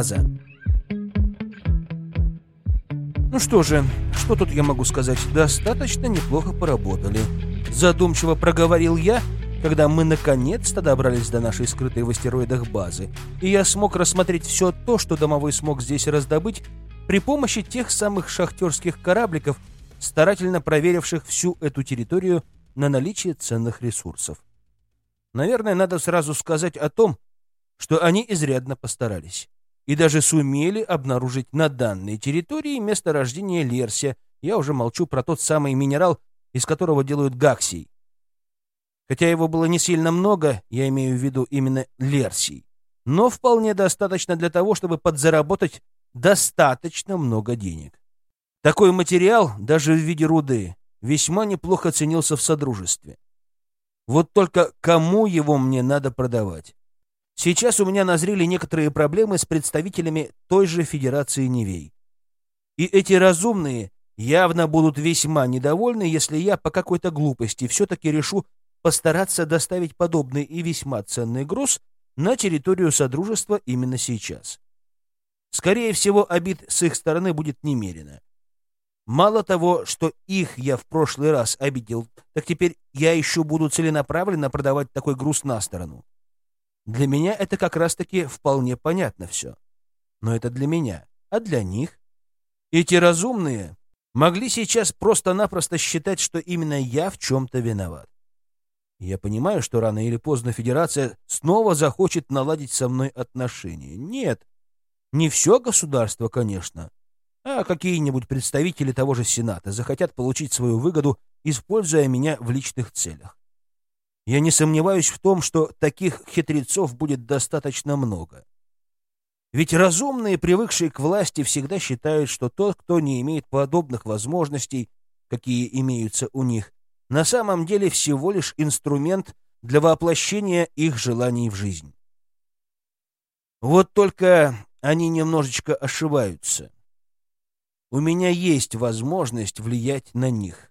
База. Ну что же, что тут я могу сказать? Достаточно неплохо поработали. Задумчиво проговорил я, когда мы наконец-то добрались до нашей скрытой в астероидах базы, и я смог рассмотреть все то, что домовой смог здесь раздобыть при помощи тех самых шахтерских корабликов, старательно проверивших всю эту территорию на наличие ценных ресурсов. Наверное, надо сразу сказать о том, что они изрядно постарались и даже сумели обнаружить на данной территории месторождение Лерсия. Я уже молчу про тот самый минерал, из которого делают гаксий. Хотя его было не сильно много, я имею в виду именно Лерсий, но вполне достаточно для того, чтобы подзаработать достаточно много денег. Такой материал, даже в виде руды, весьма неплохо ценился в Содружестве. Вот только кому его мне надо продавать? Сейчас у меня назрели некоторые проблемы с представителями той же Федерации Невей. И эти разумные явно будут весьма недовольны, если я по какой-то глупости все-таки решу постараться доставить подобный и весьма ценный груз на территорию Содружества именно сейчас. Скорее всего, обид с их стороны будет немерено. Мало того, что их я в прошлый раз обидел, так теперь я еще буду целенаправленно продавать такой груз на сторону. Для меня это как раз-таки вполне понятно все. Но это для меня. А для них? Эти разумные могли сейчас просто-напросто считать, что именно я в чем-то виноват. Я понимаю, что рано или поздно Федерация снова захочет наладить со мной отношения. Нет, не все государство, конечно, а какие-нибудь представители того же Сената захотят получить свою выгоду, используя меня в личных целях. Я не сомневаюсь в том, что таких хитрецов будет достаточно много. Ведь разумные, привыкшие к власти, всегда считают, что тот, кто не имеет подобных возможностей, какие имеются у них, на самом деле всего лишь инструмент для воплощения их желаний в жизнь. Вот только они немножечко ошибаются. У меня есть возможность влиять на них.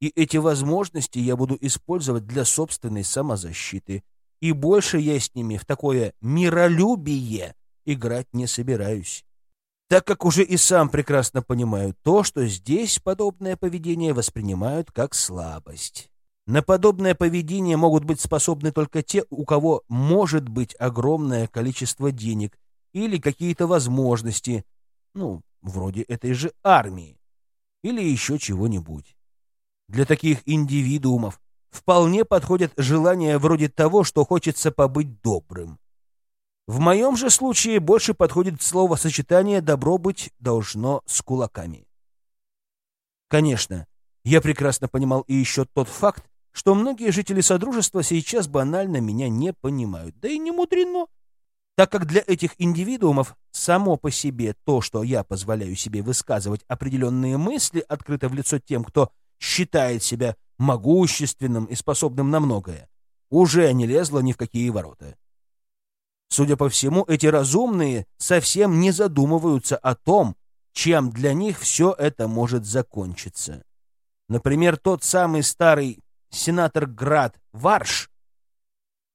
И эти возможности я буду использовать для собственной самозащиты. И больше я с ними в такое миролюбие играть не собираюсь так как уже и сам прекрасно понимаю то, что здесь подобное поведение воспринимают как слабость. На подобное поведение могут быть способны только те, у кого может быть огромное количество денег или какие-то возможности, ну, вроде этой же армии, или еще чего-нибудь. Для таких индивидуумов вполне подходит желание вроде того, что хочется побыть добрым. В моем же случае больше подходит словосочетание «добро быть должно с кулаками». Конечно, я прекрасно понимал и еще тот факт, что многие жители Содружества сейчас банально меня не понимают. Да и не мудрено, так как для этих индивидуумов само по себе то, что я позволяю себе высказывать определенные мысли открыто в лицо тем, кто считает себя могущественным и способным на многое, уже не лезло ни в какие ворота. Судя по всему, эти разумные совсем не задумываются о том, чем для них все это может закончиться. Например, тот самый старый сенатор Град Варш,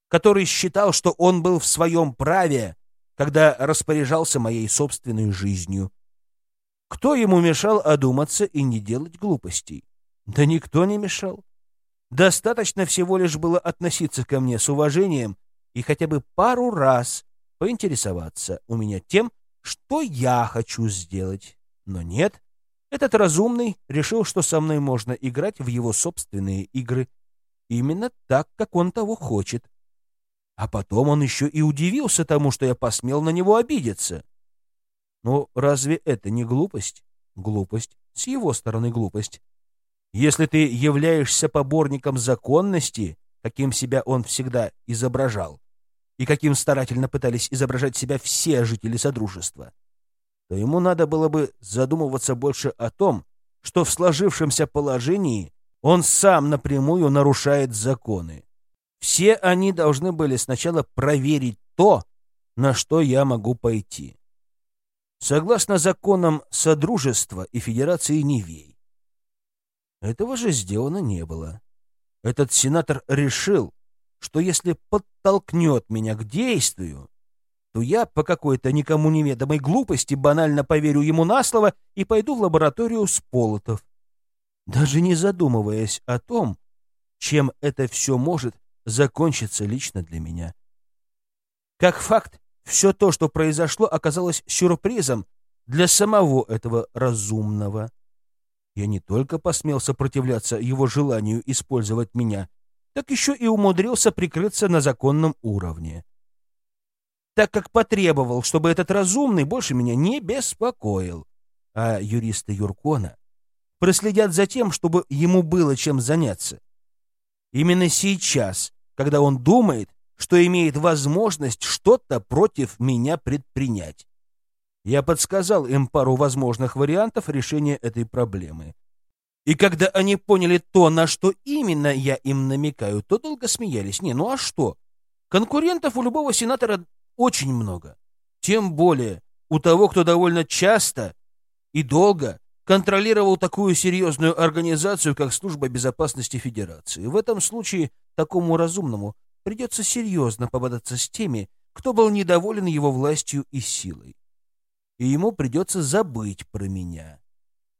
который считал, что он был в своем праве, когда распоряжался моей собственной жизнью. Кто ему мешал одуматься и не делать глупостей? Да никто не мешал. Достаточно всего лишь было относиться ко мне с уважением и хотя бы пару раз поинтересоваться у меня тем, что я хочу сделать. Но нет, этот разумный решил, что со мной можно играть в его собственные игры. Именно так, как он того хочет. А потом он еще и удивился тому, что я посмел на него обидеться. Ну, разве это не глупость? Глупость. С его стороны глупость. Если ты являешься поборником законности, каким себя он всегда изображал, и каким старательно пытались изображать себя все жители Содружества, то ему надо было бы задумываться больше о том, что в сложившемся положении он сам напрямую нарушает законы. Все они должны были сначала проверить то, на что я могу пойти. Согласно законам Содружества и Федерации Невей. Этого же сделано не было. Этот сенатор решил, что если подтолкнет меня к действию, то я по какой-то никому неведомой глупости банально поверю ему на слово и пойду в лабораторию с Полотов, даже не задумываясь о том, чем это все может закончиться лично для меня. Как факт, все то, что произошло, оказалось сюрпризом для самого этого разумного. Я не только посмел сопротивляться его желанию использовать меня, так еще и умудрился прикрыться на законном уровне. Так как потребовал, чтобы этот разумный больше меня не беспокоил, а юристы Юркона проследят за тем, чтобы ему было чем заняться. Именно сейчас, когда он думает, что имеет возможность что-то против меня предпринять. Я подсказал им пару возможных вариантов решения этой проблемы. И когда они поняли то, на что именно я им намекаю, то долго смеялись. Не, ну а что? Конкурентов у любого сенатора очень много. Тем более у того, кто довольно часто и долго контролировал такую серьезную организацию, как Служба безопасности Федерации. В этом случае такому разумному придется серьезно пободаться с теми, кто был недоволен его властью и силой и ему придется забыть про меня.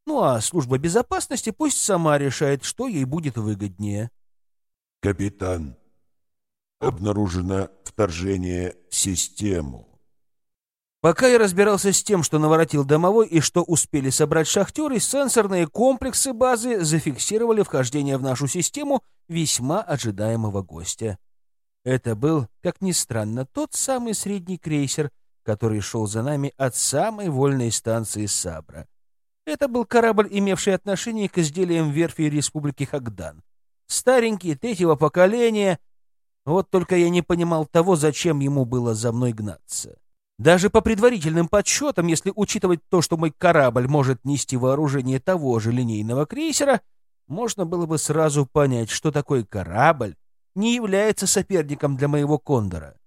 Ну а служба безопасности пусть сама решает, что ей будет выгоднее. Капитан, обнаружено вторжение в систему. Пока я разбирался с тем, что наворотил домовой и что успели собрать шахтеры, сенсорные комплексы базы зафиксировали вхождение в нашу систему весьма ожидаемого гостя. Это был, как ни странно, тот самый средний крейсер — который шел за нами от самой вольной станции Сабра. Это был корабль, имевший отношение к изделиям верфи Республики Хагдан. Старенький, третьего поколения. Вот только я не понимал того, зачем ему было за мной гнаться. Даже по предварительным подсчетам, если учитывать то, что мой корабль может нести вооружение того же линейного крейсера, можно было бы сразу понять, что такой корабль не является соперником для моего кондора.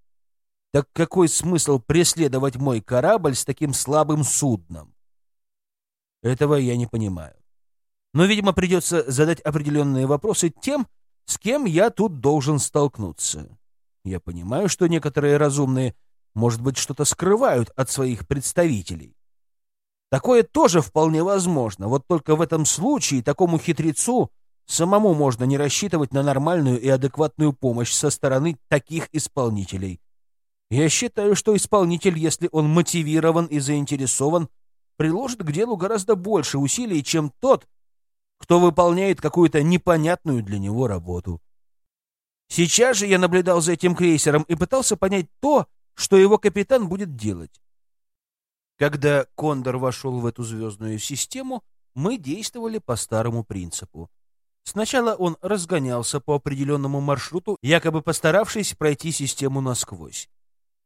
Так какой смысл преследовать мой корабль с таким слабым судном? Этого я не понимаю. Но, видимо, придется задать определенные вопросы тем, с кем я тут должен столкнуться. Я понимаю, что некоторые разумные, может быть, что-то скрывают от своих представителей. Такое тоже вполне возможно, вот только в этом случае такому хитрецу самому можно не рассчитывать на нормальную и адекватную помощь со стороны таких исполнителей. Я считаю, что исполнитель, если он мотивирован и заинтересован, приложит к делу гораздо больше усилий, чем тот, кто выполняет какую-то непонятную для него работу. Сейчас же я наблюдал за этим крейсером и пытался понять то, что его капитан будет делать. Когда Кондор вошел в эту звездную систему, мы действовали по старому принципу. Сначала он разгонялся по определенному маршруту, якобы постаравшись пройти систему насквозь.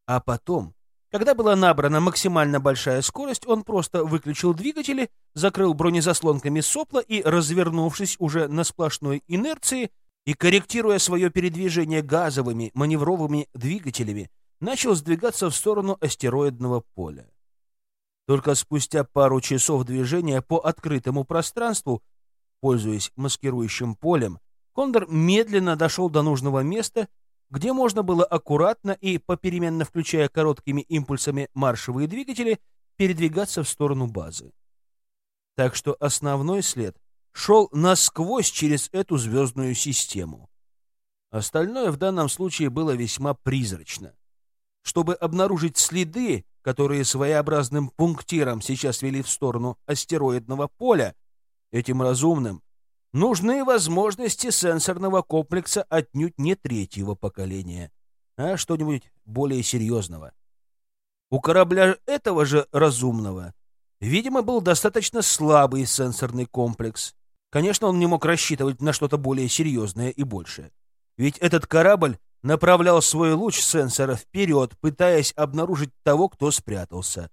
А потом, когда была набрана максимально большая скорость, он просто выключил двигатели, закрыл бронезаслонками сопла и, развернувшись уже на сплошной инерции и корректируя свое передвижение газовыми маневровыми двигателями, начал сдвигаться в сторону астероидного поля. Только спустя пару часов движения по открытому пространству, пользуясь маскирующим полем, Кондор медленно дошел до нужного места где можно было аккуратно и, попеременно включая короткими импульсами маршевые двигатели, передвигаться в сторону базы. Так что основной след шел насквозь через эту звездную систему. Остальное в данном случае было весьма призрачно. Чтобы обнаружить следы, которые своеобразным пунктиром сейчас вели в сторону астероидного поля, этим разумным нужны возможности сенсорного комплекса отнюдь не третьего поколения, а что-нибудь более серьезного. У корабля этого же разумного, видимо, был достаточно слабый сенсорный комплекс. Конечно, он не мог рассчитывать на что-то более серьезное и большее. Ведь этот корабль направлял свой луч сенсора вперед, пытаясь обнаружить того, кто спрятался.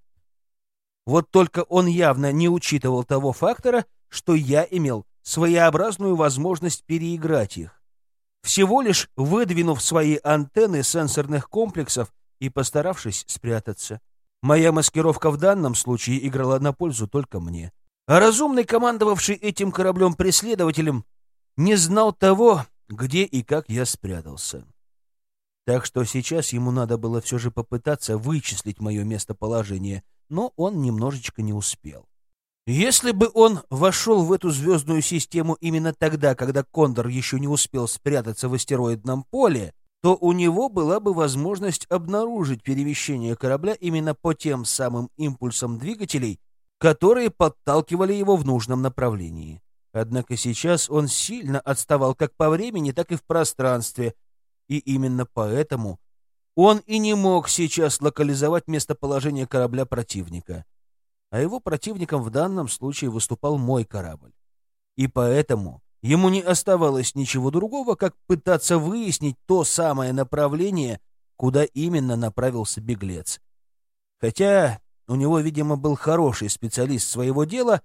Вот только он явно не учитывал того фактора, что я имел своеобразную возможность переиграть их, всего лишь выдвинув свои антенны сенсорных комплексов и постаравшись спрятаться. Моя маскировка в данном случае играла на пользу только мне. А разумный, командовавший этим кораблем-преследователем, не знал того, где и как я спрятался. Так что сейчас ему надо было все же попытаться вычислить мое местоположение, но он немножечко не успел. Если бы он вошел в эту звездную систему именно тогда, когда Кондор еще не успел спрятаться в астероидном поле, то у него была бы возможность обнаружить перемещение корабля именно по тем самым импульсам двигателей, которые подталкивали его в нужном направлении. Однако сейчас он сильно отставал как по времени, так и в пространстве, и именно поэтому он и не мог сейчас локализовать местоположение корабля противника. А его противником в данном случае выступал мой корабль. И поэтому ему не оставалось ничего другого, как пытаться выяснить то самое направление, куда именно направился беглец. Хотя у него, видимо, был хороший специалист своего дела,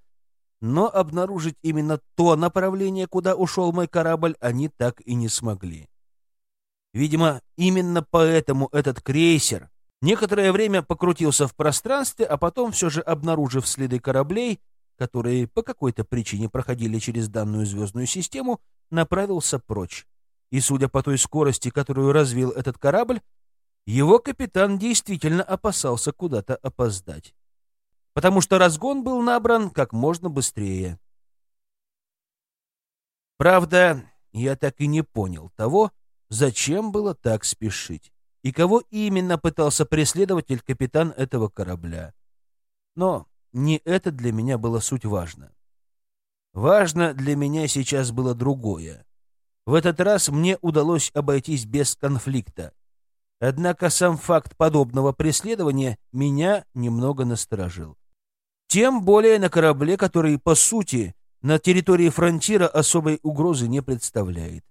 но обнаружить именно то направление, куда ушел мой корабль, они так и не смогли. Видимо, именно поэтому этот крейсер некоторое время покрутился в пространстве, а потом, все же обнаружив следы кораблей, которые по какой-то причине проходили через данную звездную систему, направился прочь. И, судя по той скорости, которую развил этот корабль, его капитан действительно опасался куда-то опоздать. Потому что разгон был набран как можно быстрее. Правда, я так и не понял того, зачем было так спешить и кого именно пытался преследователь капитан этого корабля. Но не это для меня было суть важно. Важно для меня сейчас было другое. В этот раз мне удалось обойтись без конфликта. Однако сам факт подобного преследования меня немного насторожил. Тем более на корабле, который, по сути, на территории фронтира особой угрозы не представляет.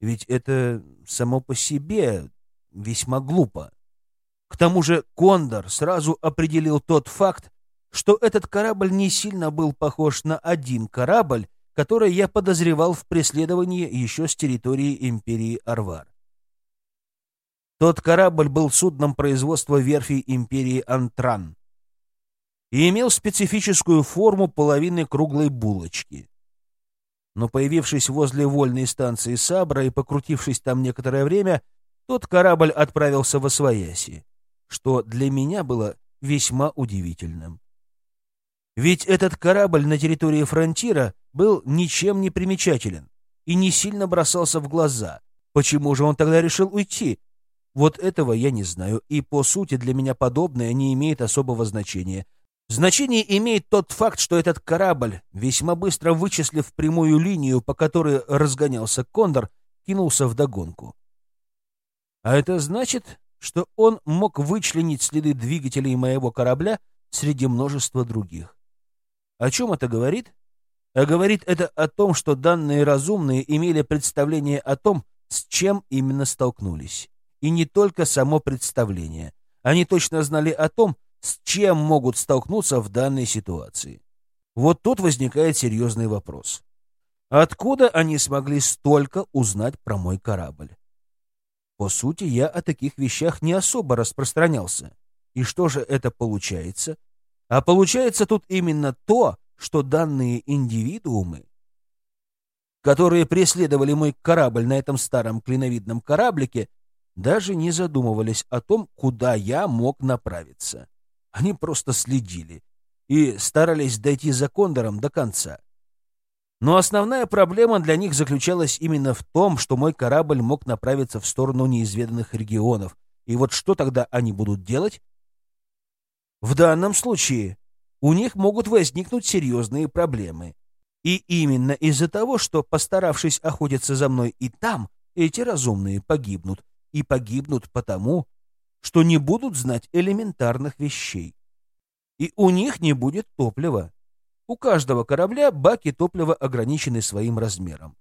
Ведь это само по себе весьма глупо. К тому же Кондор сразу определил тот факт, что этот корабль не сильно был похож на один корабль, который я подозревал в преследовании еще с территории империи Арвар. Тот корабль был судном производства верфи империи Антран и имел специфическую форму половины круглой булочки. Но появившись возле вольной станции Сабра и покрутившись там некоторое время, тот корабль отправился в Освояси, что для меня было весьма удивительным. Ведь этот корабль на территории фронтира был ничем не примечателен и не сильно бросался в глаза. Почему же он тогда решил уйти? Вот этого я не знаю, и по сути для меня подобное не имеет особого значения. Значение имеет тот факт, что этот корабль, весьма быстро вычислив прямую линию, по которой разгонялся Кондор, кинулся в догонку. А это значит, что он мог вычленить следы двигателей моего корабля среди множества других. О чем это говорит? А говорит это о том, что данные разумные имели представление о том, с чем именно столкнулись и не только само представление. Они точно знали о том, с чем могут столкнуться в данной ситуации. Вот тут возникает серьезный вопрос. Откуда они смогли столько узнать про мой корабль? По сути, я о таких вещах не особо распространялся. И что же это получается? А получается тут именно то, что данные индивидуумы, которые преследовали мой корабль на этом старом клиновидном кораблике, даже не задумывались о том, куда я мог направиться. Они просто следили и старались дойти за Кондором до конца. Но основная проблема для них заключалась именно в том, что мой корабль мог направиться в сторону неизведанных регионов. И вот что тогда они будут делать? В данном случае у них могут возникнуть серьезные проблемы. И именно из-за того, что, постаравшись охотиться за мной и там, эти разумные погибнут, и погибнут потому, что не будут знать элементарных вещей. И у них не будет топлива. У каждого корабля баки топлива ограничены своим размером.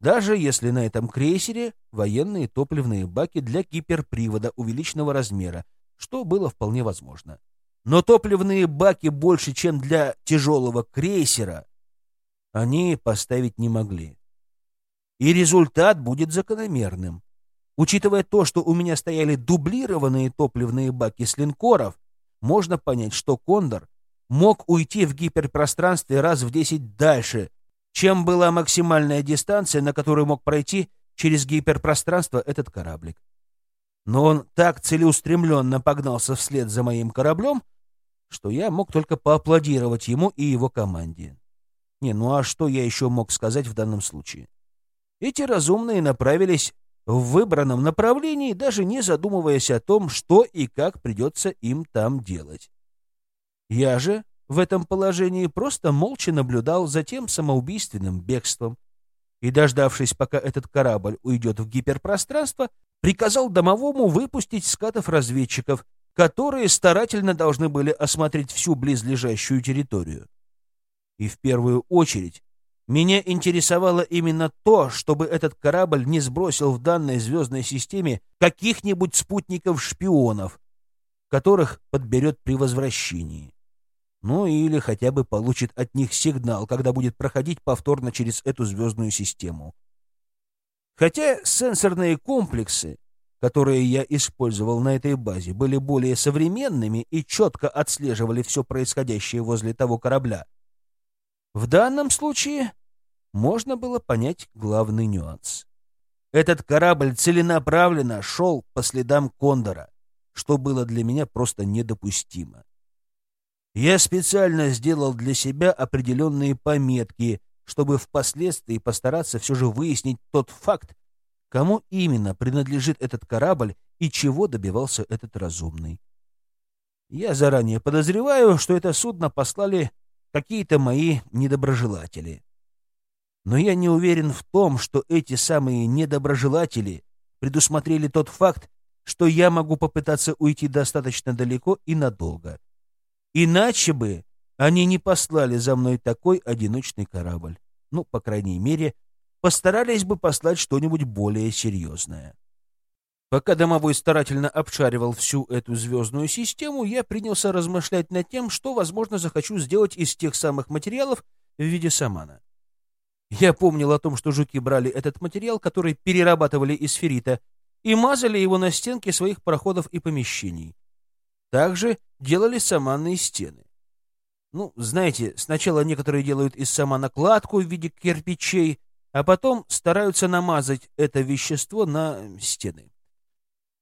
Даже если на этом крейсере военные топливные баки для гиперпривода увеличенного размера, что было вполне возможно. Но топливные баки больше, чем для тяжелого крейсера, они поставить не могли. И результат будет закономерным. Учитывая то, что у меня стояли дублированные топливные баки с линкоров, можно понять, что «Кондор» мог уйти в гиперпространстве раз в 10 дальше, чем была максимальная дистанция, на которую мог пройти через гиперпространство этот кораблик. но он так целеустремленно погнался вслед за моим кораблем, что я мог только поаплодировать ему и его команде. Не, ну а что я еще мог сказать в данном случае? Эти разумные направились в выбранном направлении, даже не задумываясь о том, что и как придется им там делать. Я же в этом положении просто молча наблюдал за тем самоубийственным бегством и, дождавшись, пока этот корабль уйдет в гиперпространство, приказал домовому выпустить скатов-разведчиков, которые старательно должны были осмотреть всю близлежащую территорию. И в первую очередь меня интересовало именно то, чтобы этот корабль не сбросил в данной звездной системе каких-нибудь спутников-шпионов, которых подберет при возвращении. Ну или хотя бы получит от них сигнал, когда будет проходить повторно через эту звездную систему. Хотя сенсорные комплексы, которые я использовал на этой базе, были более современными и четко отслеживали все происходящее возле того корабля, в данном случае можно было понять главный нюанс. Этот корабль целенаправленно шел по следам Кондора, что было для меня просто недопустимо. Я специально сделал для себя определенные пометки, чтобы впоследствии постараться все же выяснить тот факт, кому именно принадлежит этот корабль и чего добивался этот разумный. Я заранее подозреваю, что это судно послали какие-то мои недоброжелатели. Но я не уверен в том, что эти самые недоброжелатели предусмотрели тот факт, что я могу попытаться уйти достаточно далеко и надолго. Иначе бы они не послали за мной такой одиночный корабль. Ну, по крайней мере, постарались бы послать что-нибудь более серьезное. Пока домовой старательно обшаривал всю эту звездную систему, я принялся размышлять над тем, что, возможно, захочу сделать из тех самых материалов в виде самана. Я помнил о том, что жуки брали этот материал, который перерабатывали из феррита, и мазали его на стенки своих проходов и помещений. Также делали саманные стены. Ну, знаете, сначала некоторые делают из самана кладку в виде кирпичей, а потом стараются намазать это вещество на стены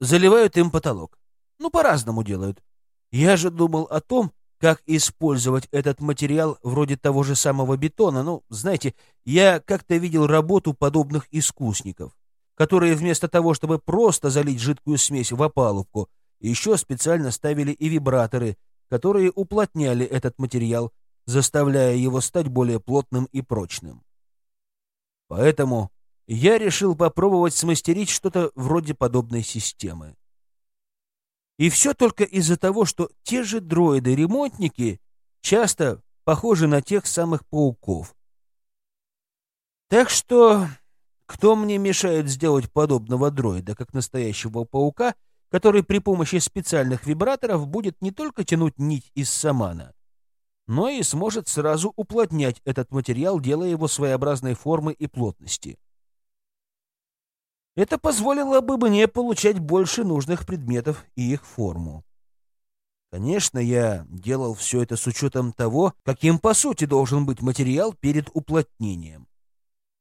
заливают им потолок. Ну, по-разному делают. Я же думал о том, как использовать этот материал вроде того же самого бетона. Ну, знаете, я как-то видел работу подобных искусников, которые вместо того, чтобы просто залить жидкую смесь в опалубку, еще специально ставили и вибраторы, которые уплотняли этот материал, заставляя его стать более плотным и прочным. Поэтому я решил попробовать смастерить что-то вроде подобной системы. И все только из-за того, что те же дроиды-ремонтники часто похожи на тех самых пауков. Так что кто мне мешает сделать подобного дроида, как настоящего паука, который при помощи специальных вибраторов будет не только тянуть нить из самана, но и сможет сразу уплотнять этот материал, делая его своеобразной формы и плотности. Это позволило бы мне получать больше нужных предметов и их форму. Конечно, я делал все это с учетом того, каким по сути должен быть материал перед уплотнением.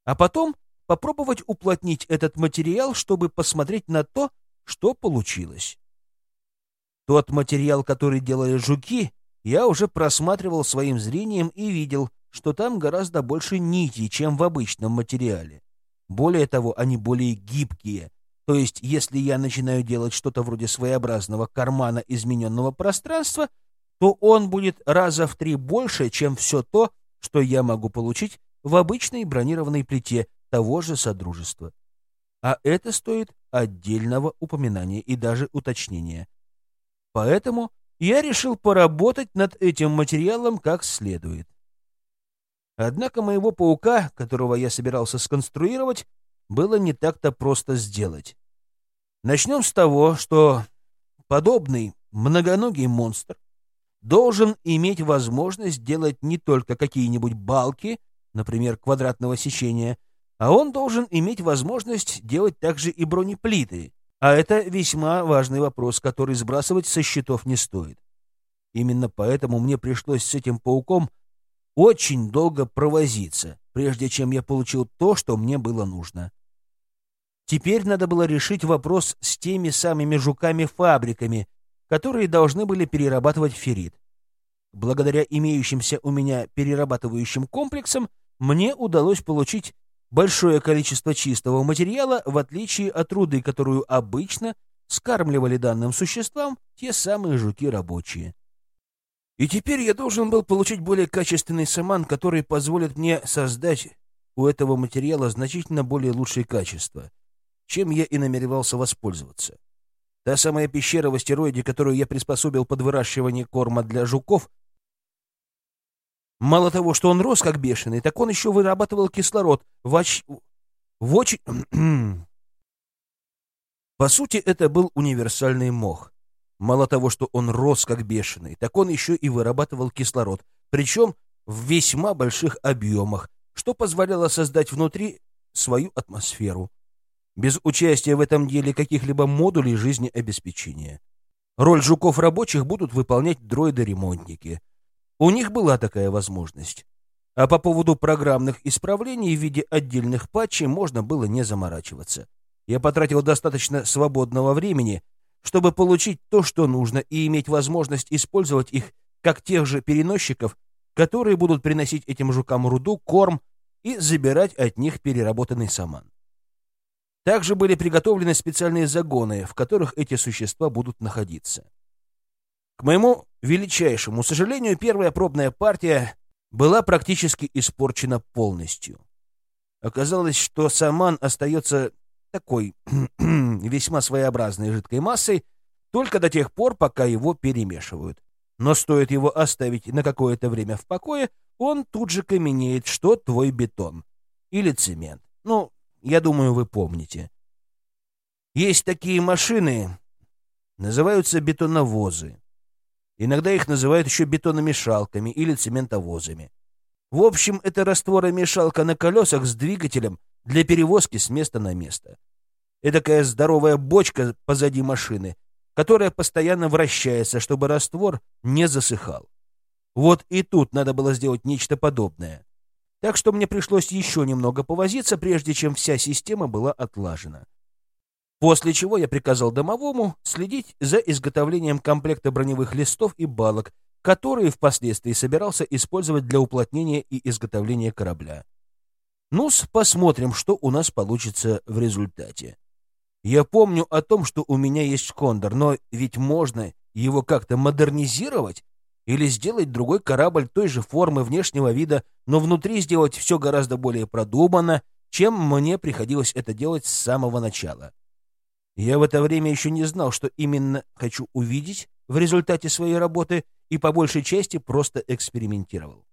А потом попробовать уплотнить этот материал, чтобы посмотреть на то, что получилось. Тот материал, который делали жуки, я уже просматривал своим зрением и видел, что там гораздо больше нитей, чем в обычном материале. Более того, они более гибкие. То есть, если я начинаю делать что-то вроде своеобразного кармана измененного пространства, то он будет раза в три больше, чем все то, что я могу получить в обычной бронированной плите того же Содружества. А это стоит отдельного упоминания и даже уточнения. Поэтому я решил поработать над этим материалом как следует. Однако моего паука, которого я собирался сконструировать, было не так-то просто сделать. Начнем с того, что подобный многоногий монстр должен иметь возможность делать не только какие-нибудь балки, например, квадратного сечения, а он должен иметь возможность делать также и бронеплиты. А это весьма важный вопрос, который сбрасывать со счетов не стоит. Именно поэтому мне пришлось с этим пауком очень долго провозиться, прежде чем я получил то, что мне было нужно. Теперь надо было решить вопрос с теми самыми жуками-фабриками, которые должны были перерабатывать феррит. Благодаря имеющимся у меня перерабатывающим комплексам мне удалось получить большое количество чистого материала, в отличие от руды, которую обычно скармливали данным существам те самые жуки-рабочие. И теперь я должен был получить более качественный саман, который позволит мне создать у этого материала значительно более лучшее качество, чем я и намеревался воспользоваться. Та самая пещера в астероиде, которую я приспособил под выращивание корма для жуков, мало того, что он рос как бешеный, так он еще вырабатывал кислород в, оч... в очень... По сути, это был универсальный мох. Мало того, что он рос как бешеный, так он еще и вырабатывал кислород, причем в весьма больших объемах, что позволяло создать внутри свою атмосферу без участия в этом деле каких-либо модулей жизнеобеспечения. Роль жуков рабочих будут выполнять дроиды-ремонтники. У них была такая возможность. А по поводу программных исправлений в виде отдельных патчей можно было не заморачиваться. Я потратил достаточно свободного времени, чтобы получить то, что нужно, и иметь возможность использовать их как тех же переносчиков, которые будут приносить этим жукам руду, корм и забирать от них переработанный саман. Также были приготовлены специальные загоны, в которых эти существа будут находиться. К моему величайшему сожалению, первая пробная партия была практически испорчена полностью. Оказалось, что саман остается такой весьма своеобразной жидкой массой только до тех пор, пока его перемешивают. Но стоит его оставить на какое-то время в покое, он тут же каменеет, что твой бетон или цемент. Ну, я думаю, вы помните. Есть такие машины, называются бетоновозы. Иногда их называют еще бетономешалками или цементовозами. В общем, это растворомешалка на колесах с двигателем для перевозки с места на место. Эдакая здоровая бочка позади машины, которая постоянно вращается, чтобы раствор не засыхал. Вот и тут надо было сделать нечто подобное так что мне пришлось еще немного повозиться, прежде чем вся система была отлажена. После чего я приказал домовому следить за изготовлением комплекта броневых листов и балок, которые впоследствии собирался использовать для уплотнения и изготовления корабля. ну посмотрим, что у нас получится в результате. Я помню о том, что у меня есть кондор, но ведь можно его как-то модернизировать или сделать другой корабль той же формы внешнего вида, но внутри сделать все гораздо более продуманно, чем мне приходилось это делать с самого начала. Я в это время еще не знал, что именно хочу увидеть в результате своей работы и по большей части просто экспериментировал.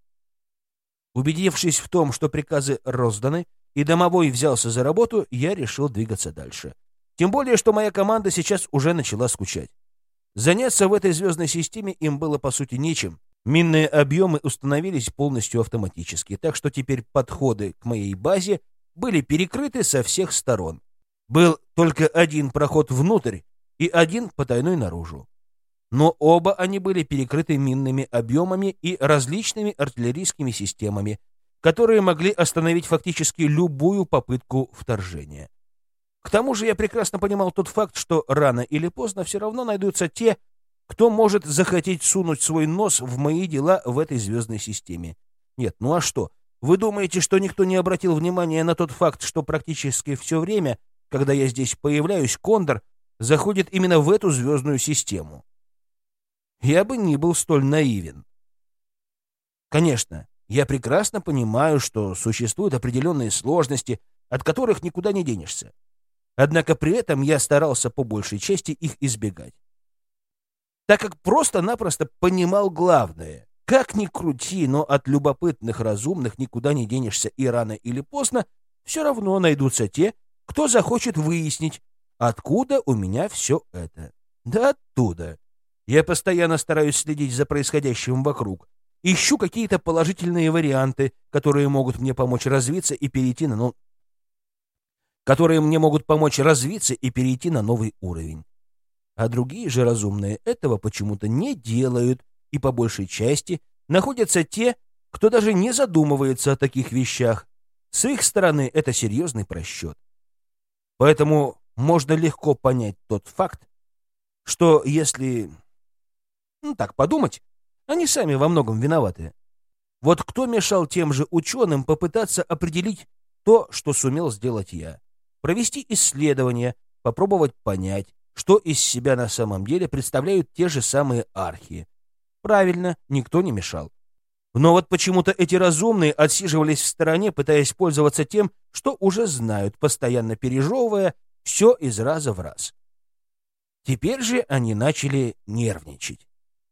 Убедившись в том, что приказы розданы, и домовой взялся за работу, я решил двигаться дальше. Тем более, что моя команда сейчас уже начала скучать. Заняться в этой звездной системе им было, по сути, нечем. Минные объемы установились полностью автоматически, так что теперь подходы к моей базе были перекрыты со всех сторон. Был только один проход внутрь и один потайной наружу. Но оба они были перекрыты минными объемами и различными артиллерийскими системами, которые могли остановить фактически любую попытку вторжения. К тому же я прекрасно понимал тот факт, что рано или поздно все равно найдутся те, кто может захотеть сунуть свой нос в мои дела в этой звездной системе. Нет, ну а что? Вы думаете, что никто не обратил внимания на тот факт, что практически все время, когда я здесь появляюсь, Кондор заходит именно в эту звездную систему? Я бы не был столь наивен. Конечно, я прекрасно понимаю, что существуют определенные сложности, от которых никуда не денешься. Однако при этом я старался по большей части их избегать. Так как просто-напросто понимал главное. Как ни крути, но от любопытных разумных никуда не денешься, и рано или поздно все равно найдутся те, кто захочет выяснить, откуда у меня все это. Да оттуда. Я постоянно стараюсь следить за происходящим вокруг. Ищу какие-то положительные варианты, которые могут мне помочь развиться и перейти на, ну, которые мне могут помочь развиться и перейти на новый уровень. А другие же разумные этого почему-то не делают, и по большей части находятся те, кто даже не задумывается о таких вещах. С их стороны это серьезный просчет. Поэтому можно легко понять тот факт, что если, ну так подумать, они сами во многом виноваты. Вот кто мешал тем же ученым попытаться определить то, что сумел сделать я? Провести исследование, попробовать понять, что из себя на самом деле представляют те же самые архи. Правильно, никто не мешал. Но вот почему-то эти разумные отсиживались в стороне, пытаясь пользоваться тем, что уже знают, постоянно пережевывая все из раза в раз. Теперь же они начали нервничать.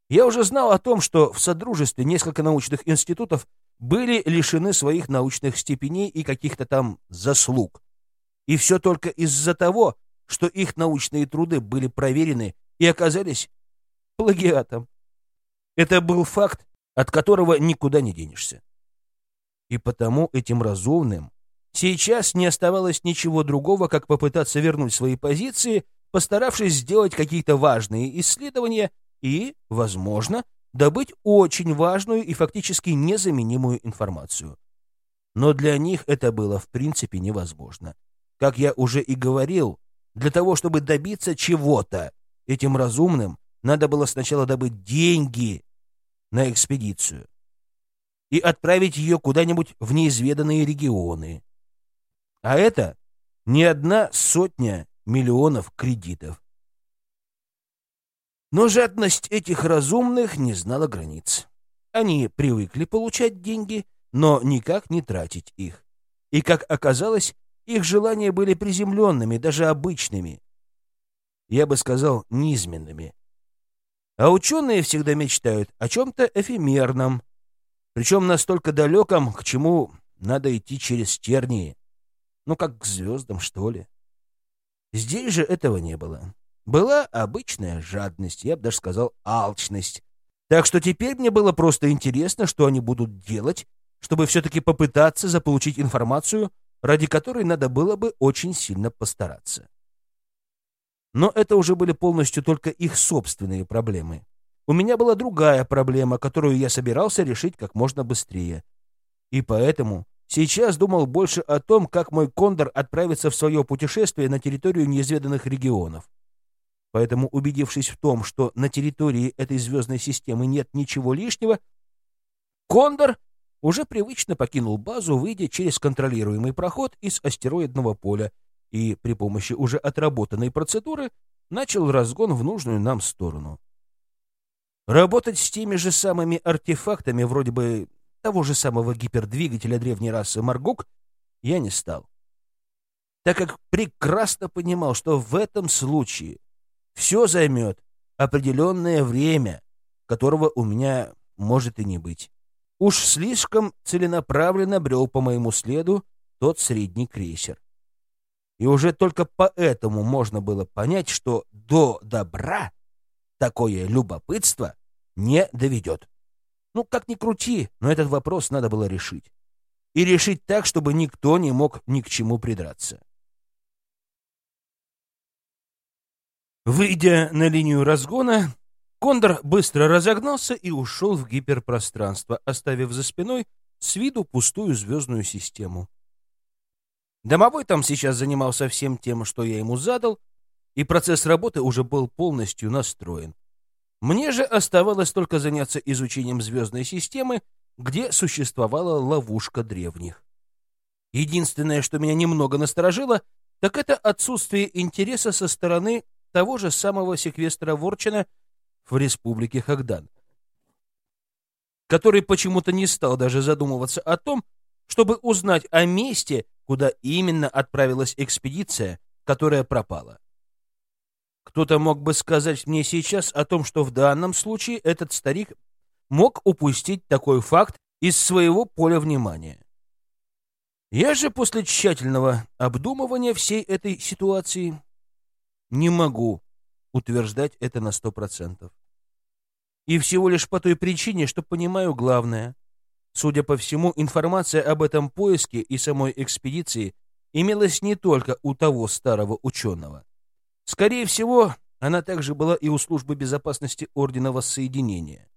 Я уже знал о том, что в Содружестве несколько научных институтов были лишены своих научных степеней и каких-то там заслуг. И все только из-за того, что их научные труды были проверены и оказались плагиатом. Это был факт, от которого никуда не денешься. И потому этим разумным сейчас не оставалось ничего другого, как попытаться вернуть свои позиции, постаравшись сделать какие-то важные исследования и, возможно, добыть очень важную и фактически незаменимую информацию. Но для них это было в принципе невозможно. Как я уже и говорил, для того, чтобы добиться чего-то, этим разумным надо было сначала добыть деньги на экспедицию и отправить ее куда-нибудь в неизведанные регионы. А это не одна сотня миллионов кредитов. Но жадность этих разумных не знала границ. Они привыкли получать деньги, но никак не тратить их. И, как оказалось, их желания были приземленными, даже обычными. Я бы сказал, низменными. А ученые всегда мечтают о чем-то эфемерном, причем настолько далеком, к чему надо идти через тернии. Ну, как к звездам, что ли. Здесь же этого не было. Была обычная жадность, я бы даже сказал, алчность. Так что теперь мне было просто интересно, что они будут делать, чтобы все-таки попытаться заполучить информацию, ради которой надо было бы очень сильно постараться. Но это уже были полностью только их собственные проблемы. У меня была другая проблема, которую я собирался решить как можно быстрее. И поэтому сейчас думал больше о том, как мой кондор отправится в свое путешествие на территорию неизведанных регионов. Поэтому, убедившись в том, что на территории этой звездной системы нет ничего лишнего, кондор уже привычно покинул базу, выйдя через контролируемый проход из астероидного поля и при помощи уже отработанной процедуры начал разгон в нужную нам сторону. Работать с теми же самыми артефактами, вроде бы того же самого гипердвигателя древней расы Маргук, я не стал. Так как прекрасно понимал, что в этом случае все займет определенное время, которого у меня может и не быть. Уж слишком целенаправленно брел по моему следу тот средний крейсер. И уже только поэтому можно было понять, что до добра такое любопытство не доведет. Ну, как ни крути, но этот вопрос надо было решить. И решить так, чтобы никто не мог ни к чему придраться. Выйдя на линию разгона, Кондор быстро разогнался и ушел в гиперпространство, оставив за спиной с виду пустую звездную систему. Домовой там сейчас занимался всем тем, что я ему задал, и процесс работы уже был полностью настроен. Мне же оставалось только заняться изучением звездной системы, где существовала ловушка древних. Единственное, что меня немного насторожило, так это отсутствие интереса со стороны того же самого секвестра Ворчина в республике Хагдан, который почему-то не стал даже задумываться о том, чтобы узнать о месте, куда именно отправилась экспедиция, которая пропала. Кто-то мог бы сказать мне сейчас о том, что в данном случае этот старик мог упустить такой факт из своего поля внимания. Я же после тщательного обдумывания всей этой ситуации не могу утверждать это на сто процентов. И всего лишь по той причине, что понимаю главное. Судя по всему, информация об этом поиске и самой экспедиции имелась не только у того старого ученого. Скорее всего, она также была и у службы безопасности Ордена Воссоединения.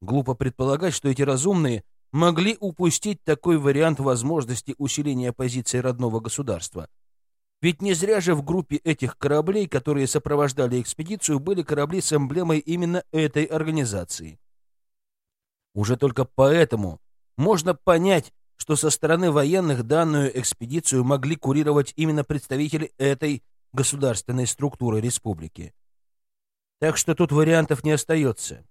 Глупо предполагать, что эти разумные могли упустить такой вариант возможности усиления позиции родного государства. Ведь не зря же в группе этих кораблей, которые сопровождали экспедицию, были корабли с эмблемой именно этой организации. Уже только поэтому можно понять, что со стороны военных данную экспедицию могли курировать именно представители этой государственной структуры республики. Так что тут вариантов не остается.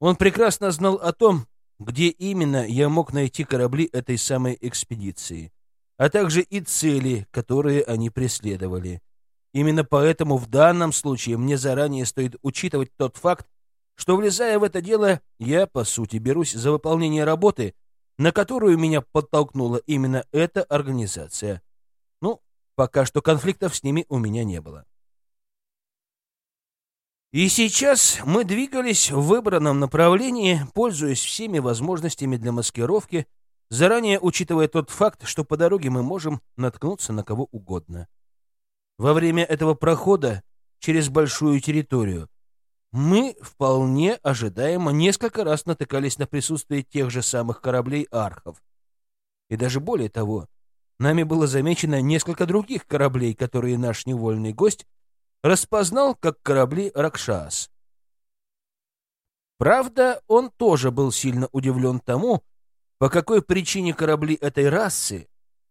Он прекрасно знал о том, где именно я мог найти корабли этой самой экспедиции, а также и цели, которые они преследовали. Именно поэтому в данном случае мне заранее стоит учитывать тот факт, что, влезая в это дело, я, по сути, берусь за выполнение работы, на которую меня подтолкнула именно эта организация. Ну, пока что конфликтов с ними у меня не было. И сейчас мы двигались в выбранном направлении, пользуясь всеми возможностями для маскировки, заранее учитывая тот факт, что по дороге мы можем наткнуться на кого угодно. Во время этого прохода через большую территорию мы вполне ожидаемо несколько раз натыкались на присутствие тех же самых кораблей архов. И даже более того, нами было замечено несколько других кораблей, которые наш невольный гость распознал как корабли Ракшас. Правда, он тоже был сильно удивлен тому, по какой причине корабли этой расы,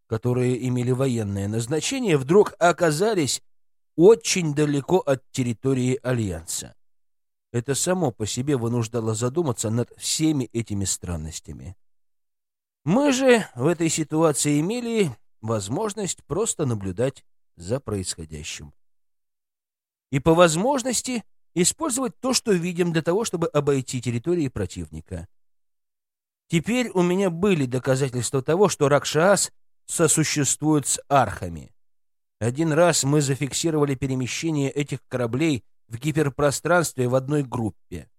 которые имели военное назначение, вдруг оказались очень далеко от территории Альянса. Это само по себе вынуждало задуматься над всеми этими странностями. Мы же в этой ситуации имели возможность просто наблюдать за происходящим. И по возможности использовать то, что видим, для того, чтобы обойти территории противника. Теперь у меня были доказательства того, что Ракшас сосуществует с архами. Один раз мы зафиксировали перемещение этих кораблей в гиперпространстве в одной группе.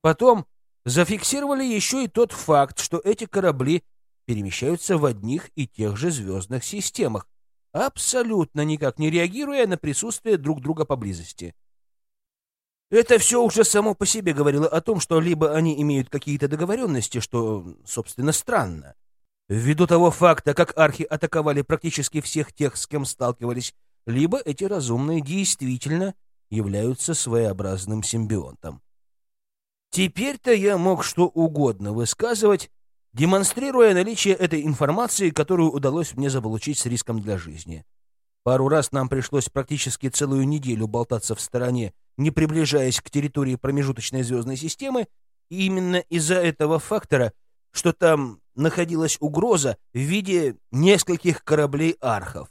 Потом зафиксировали еще и тот факт, что эти корабли перемещаются в одних и тех же звездных системах, абсолютно никак не реагируя на присутствие друг друга поблизости. Это все уже само по себе говорило о том, что либо они имеют какие-то договоренности, что, собственно, странно. Ввиду того факта, как архи атаковали практически всех тех, с кем сталкивались, либо эти разумные действительно являются своеобразным симбионтом. Теперь-то я мог что угодно высказывать, демонстрируя наличие этой информации, которую удалось мне заполучить с риском для жизни. Пару раз нам пришлось практически целую неделю болтаться в стороне, не приближаясь к территории промежуточной звездной системы, и именно из-за этого фактора, что там находилась угроза в виде нескольких кораблей архов.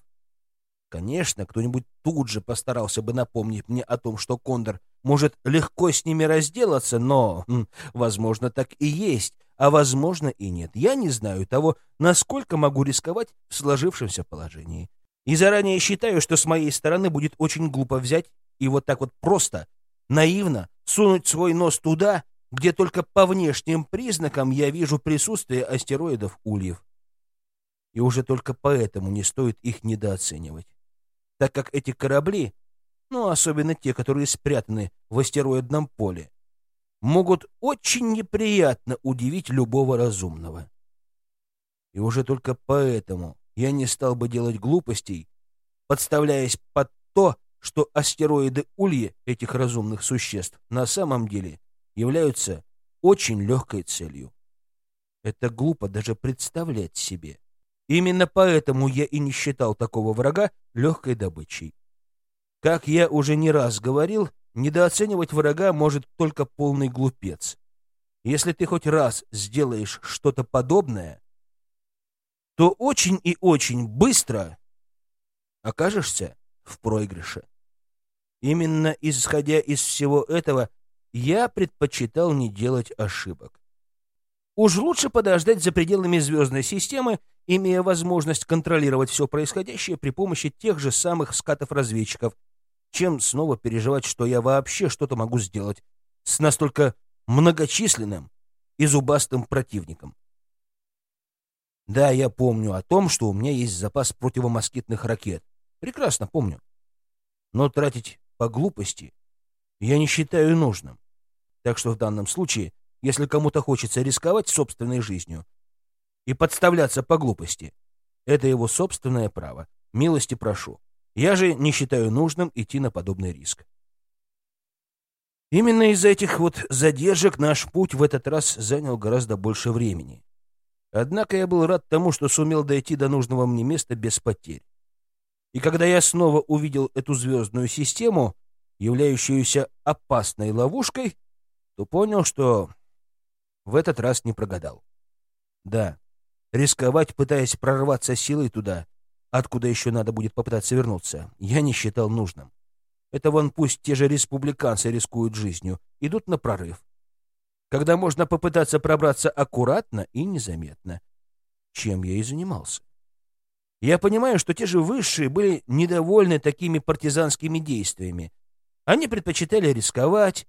Конечно, кто-нибудь тут же постарался бы напомнить мне о том, что Кондор может легко с ними разделаться, но, возможно, так и есть, а возможно и нет. Я не знаю того, насколько могу рисковать в сложившемся положении. И заранее считаю, что с моей стороны будет очень глупо взять и вот так вот просто, наивно сунуть свой нос туда, где только по внешним признакам я вижу присутствие астероидов Ульев. И уже только поэтому не стоит их недооценивать так как эти корабли, ну, особенно те, которые спрятаны в астероидном поле, могут очень неприятно удивить любого разумного. И уже только поэтому я не стал бы делать глупостей, подставляясь под то, что астероиды Ульи этих разумных существ на самом деле являются очень легкой целью. Это глупо даже представлять себе. Именно поэтому я и не считал такого врага легкой добычей. Как я уже не раз говорил, недооценивать врага может только полный глупец. Если ты хоть раз сделаешь что-то подобное, то очень и очень быстро окажешься в проигрыше. Именно исходя из всего этого, я предпочитал не делать ошибок. Уж лучше подождать за пределами звездной системы имея возможность контролировать все происходящее при помощи тех же самых скатов-разведчиков, чем снова переживать, что я вообще что-то могу сделать с настолько многочисленным и зубастым противником. Да, я помню о том, что у меня есть запас противомоскитных ракет. Прекрасно помню. Но тратить по глупости я не считаю нужным. Так что в данном случае, если кому-то хочется рисковать собственной жизнью, и подставляться по глупости. Это его собственное право. Милости прошу. Я же не считаю нужным идти на подобный риск. Именно из-за этих вот задержек наш путь в этот раз занял гораздо больше времени. Однако я был рад тому, что сумел дойти до нужного мне места без потерь. И когда я снова увидел эту звездную систему, являющуюся опасной ловушкой, то понял, что в этот раз не прогадал. Да, рисковать, пытаясь прорваться силой туда, откуда еще надо будет попытаться вернуться, я не считал нужным. Это вон пусть те же республиканцы рискуют жизнью, идут на прорыв. Когда можно попытаться пробраться аккуратно и незаметно. Чем я и занимался. Я понимаю, что те же высшие были недовольны такими партизанскими действиями. Они предпочитали рисковать,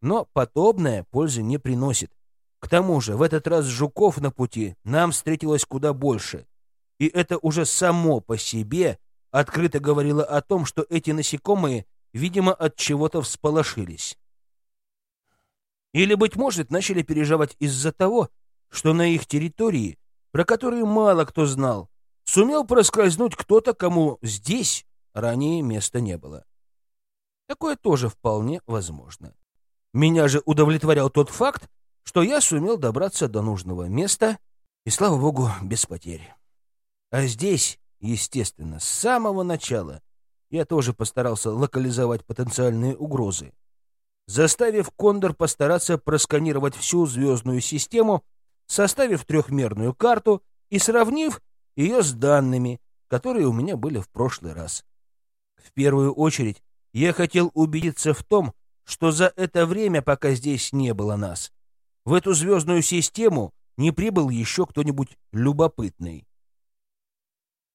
но подобное пользы не приносит. К тому же в этот раз жуков на пути нам встретилось куда больше. И это уже само по себе открыто говорило о том, что эти насекомые видимо, от чего-то всполошились. Или, быть может, начали переживать из-за того, что на их территории, про которые мало кто знал, сумел проскользнуть кто-то, кому здесь ранее места не было. Такое тоже вполне возможно. Меня же удовлетворял тот факт, что я сумел добраться до нужного места, и, слава богу, без потерь. А здесь, естественно, с самого начала я тоже постарался локализовать потенциальные угрозы. Заставив Кондор постараться просканировать всю звездную систему, составив трехмерную карту и сравнив ее с данными, которые у меня были в прошлый раз. В первую очередь я хотел убедиться в том, что за это время, пока здесь не было нас, в эту звездную систему не прибыл еще кто-нибудь любопытный.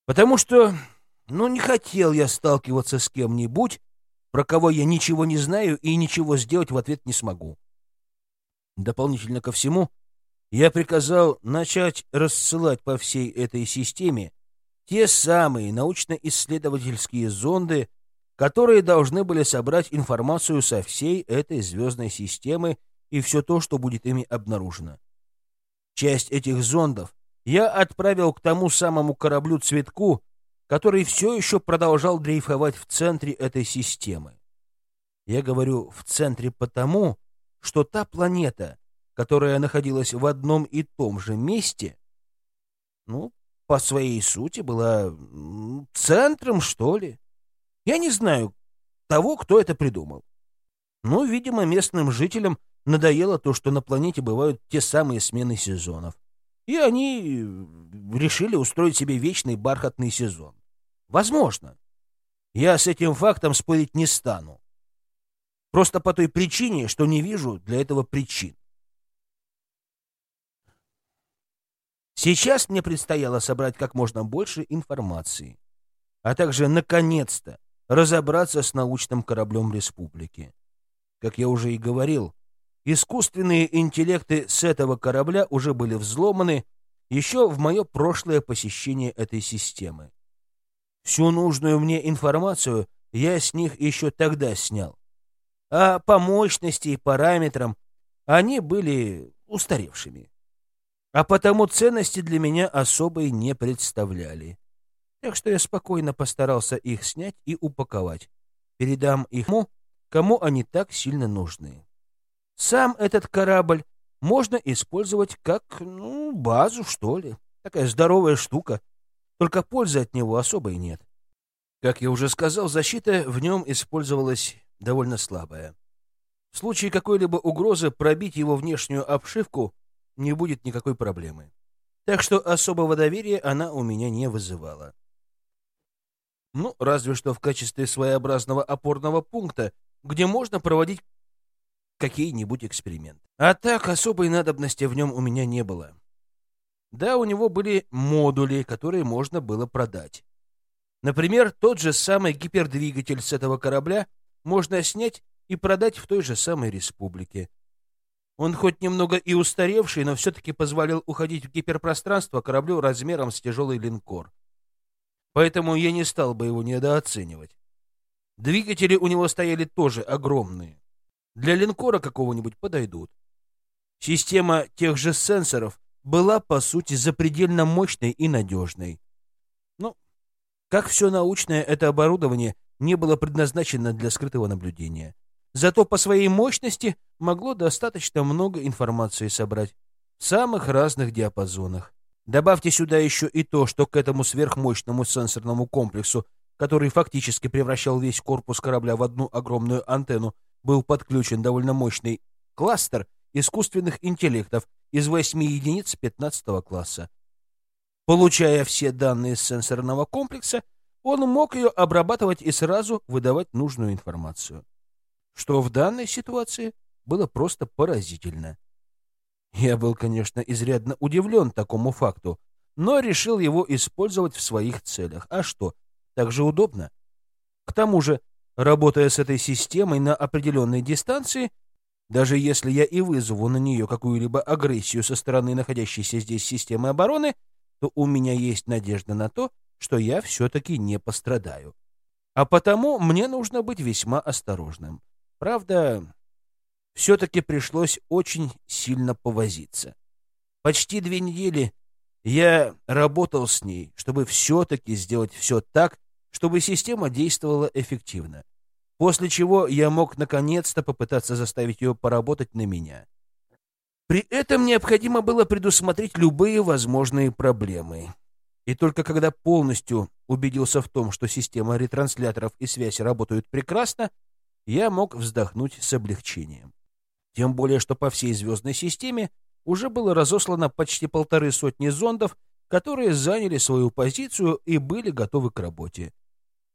Потому что но не хотел я сталкиваться с кем-нибудь, про кого я ничего не знаю и ничего сделать в ответ не смогу. Дополнительно ко всему, я приказал начать рассылать по всей этой системе те самые научно-исследовательские зонды, которые должны были собрать информацию со всей этой звездной системы и все то, что будет ими обнаружено. Часть этих зондов я отправил к тому самому кораблю-цветку, который все еще продолжал дрейфовать в центре этой системы. Я говорю «в центре» потому, что та планета, которая находилась в одном и том же месте, ну, по своей сути, была центром, что ли. Я не знаю того, кто это придумал. Но, видимо, местным жителям надоело то, что на планете бывают те самые смены сезонов. И они решили устроить себе вечный бархатный сезон. Возможно. Я с этим фактом спорить не стану. Просто по той причине, что не вижу для этого причин. Сейчас мне предстояло собрать как можно больше информации, а также, наконец-то, разобраться с научным кораблем республики. Как я уже и говорил, искусственные интеллекты с этого корабля уже были взломаны еще в мое прошлое посещение этой системы. Всю нужную мне информацию я с них еще тогда снял. А по мощности и параметрам они были устаревшими. А потому ценности для меня особой не представляли. Так что я спокойно постарался их снять и упаковать. Передам их тому, кому они так сильно нужны. Сам этот корабль можно использовать как ну, базу, что ли. Такая здоровая штука, только пользы от него особой нет. Как я уже сказал, защита в нем использовалась довольно слабая. В случае какой-либо угрозы пробить его внешнюю обшивку не будет никакой проблемы. Так что особого доверия она у меня не вызывала. Ну, разве что в качестве своеобразного опорного пункта, где можно проводить какие-нибудь эксперименты. А так особой надобности в нем у меня не было. Да, у него были модули, которые можно было продать. Например, тот же самый гипердвигатель с этого корабля можно снять и продать в той же самой республике. Он хоть немного и устаревший, но все-таки позволил уходить в гиперпространство кораблю размером с тяжелый линкор. Поэтому я не стал бы его недооценивать. Двигатели у него стояли тоже огромные. Для линкора какого-нибудь подойдут. Система тех же сенсоров была, по сути, запредельно мощной и надежной. Ну, Как все научное это оборудование не было предназначено для скрытого наблюдения. Зато по своей мощности могло достаточно много информации собрать в самых разных диапазонах. Добавьте сюда еще и то, что к этому сверхмощному сенсорному комплексу, который фактически превращал весь корпус корабля в одну огромную антенну, был подключен довольно мощный кластер искусственных интеллектов из восьми единиц 15 класса. Получая все данные сенсорного комплекса, он мог ее обрабатывать и сразу выдавать нужную информацию. Что в данной ситуации было просто поразительно. Я был, конечно, изрядно удивлен такому факту, но решил его использовать в своих целях. А что, так же удобно. К тому же, работая с этой системой на определенной дистанции, даже если я и вызову на нее какую-либо агрессию со стороны находящейся здесь системы обороны, то у меня есть надежда на то, что я все-таки не пострадаю. А потому мне нужно быть весьма осторожным. Правда, все-таки пришлось очень сильно повозиться. Почти две недели я работал с ней, чтобы все-таки сделать все так, чтобы система действовала эффективно. После чего я мог наконец-то попытаться заставить ее поработать на меня. При этом необходимо было предусмотреть любые возможные проблемы. И только когда полностью убедился в том, что система ретрансляторов и связь работают прекрасно, я мог вздохнуть с облегчением. Тем более, что по всей звездной системе уже было разослано почти полторы сотни зондов, которые заняли свою позицию и были готовы к работе.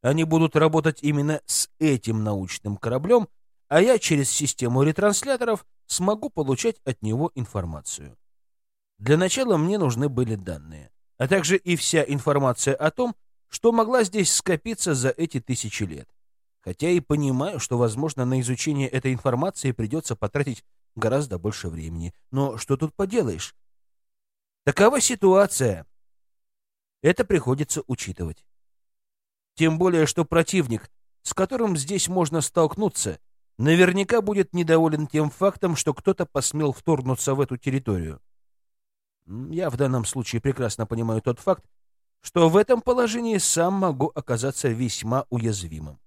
Они будут работать именно с этим научным кораблем, а я через систему ретрансляторов смогу получать от него информацию. Для начала мне нужны были данные, а также и вся информация о том, что могла здесь скопиться за эти тысячи лет хотя и понимаю, что, возможно, на изучение этой информации придется потратить гораздо больше времени. Но что тут поделаешь? Такова ситуация. Это приходится учитывать. Тем более, что противник, с которым здесь можно столкнуться, наверняка будет недоволен тем фактом, что кто-то посмел вторгнуться в эту территорию. Я в данном случае прекрасно понимаю тот факт, что в этом положении сам могу оказаться весьма уязвимым.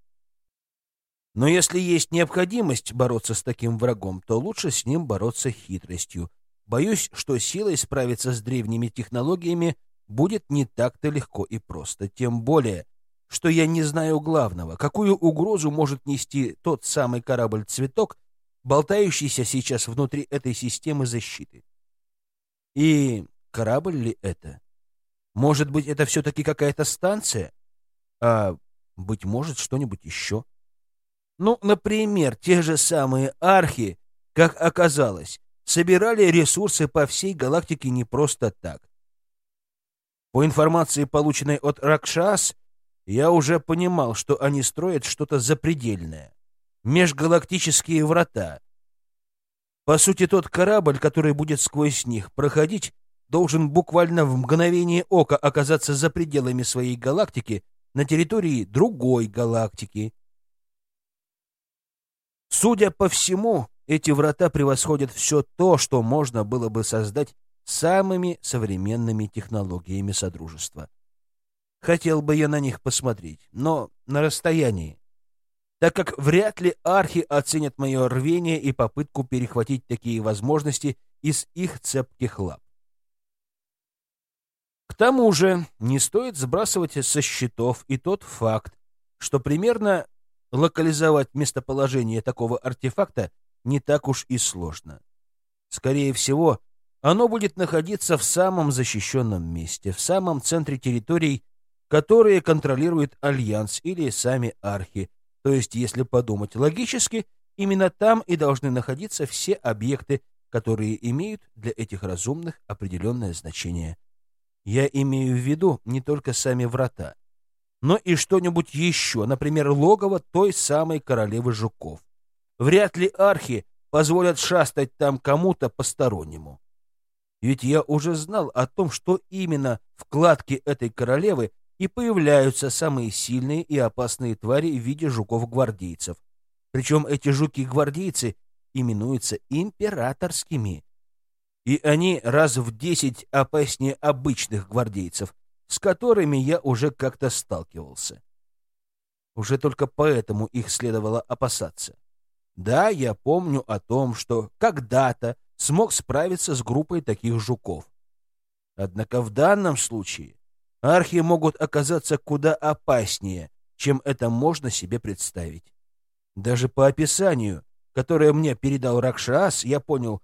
Но если есть необходимость бороться с таким врагом, то лучше с ним бороться хитростью. Боюсь, что силой справиться с древними технологиями будет не так-то легко и просто. Тем более, что я не знаю главного, какую угрозу может нести тот самый корабль-цветок, болтающийся сейчас внутри этой системы защиты. И корабль ли это? Может быть, это все-таки какая-то станция? А, быть может, что-нибудь еще? Ну, например, те же самые архи, как оказалось, собирали ресурсы по всей галактике не просто так. По информации, полученной от Ракшас, я уже понимал, что они строят что-то запредельное. Межгалактические врата. По сути, тот корабль, который будет сквозь них проходить, должен буквально в мгновение ока оказаться за пределами своей галактики на территории другой галактики. Судя по всему, эти врата превосходят все то, что можно было бы создать самыми современными технологиями Содружества. Хотел бы я на них посмотреть, но на расстоянии, так как вряд ли архи оценят мое рвение и попытку перехватить такие возможности из их цепких лап. К тому же не стоит сбрасывать со счетов и тот факт, что примерно локализовать местоположение такого артефакта не так уж и сложно. Скорее всего, оно будет находиться в самом защищенном месте, в самом центре территорий, которые контролирует Альянс или сами архи. То есть, если подумать логически, именно там и должны находиться все объекты, которые имеют для этих разумных определенное значение. Я имею в виду не только сами врата, но и что-нибудь еще, например, логово той самой королевы жуков. Вряд ли архи позволят шастать там кому-то постороннему. Ведь я уже знал о том, что именно в кладке этой королевы и появляются самые сильные и опасные твари в виде жуков-гвардейцев. Причем эти жуки-гвардейцы именуются императорскими. И они раз в десять опаснее обычных гвардейцев, с которыми я уже как-то сталкивался. Уже только поэтому их следовало опасаться. Да, я помню о том, что когда-то смог справиться с группой таких жуков. Однако в данном случае архи могут оказаться куда опаснее, чем это можно себе представить. Даже по описанию, которое мне передал Ракшас, я понял,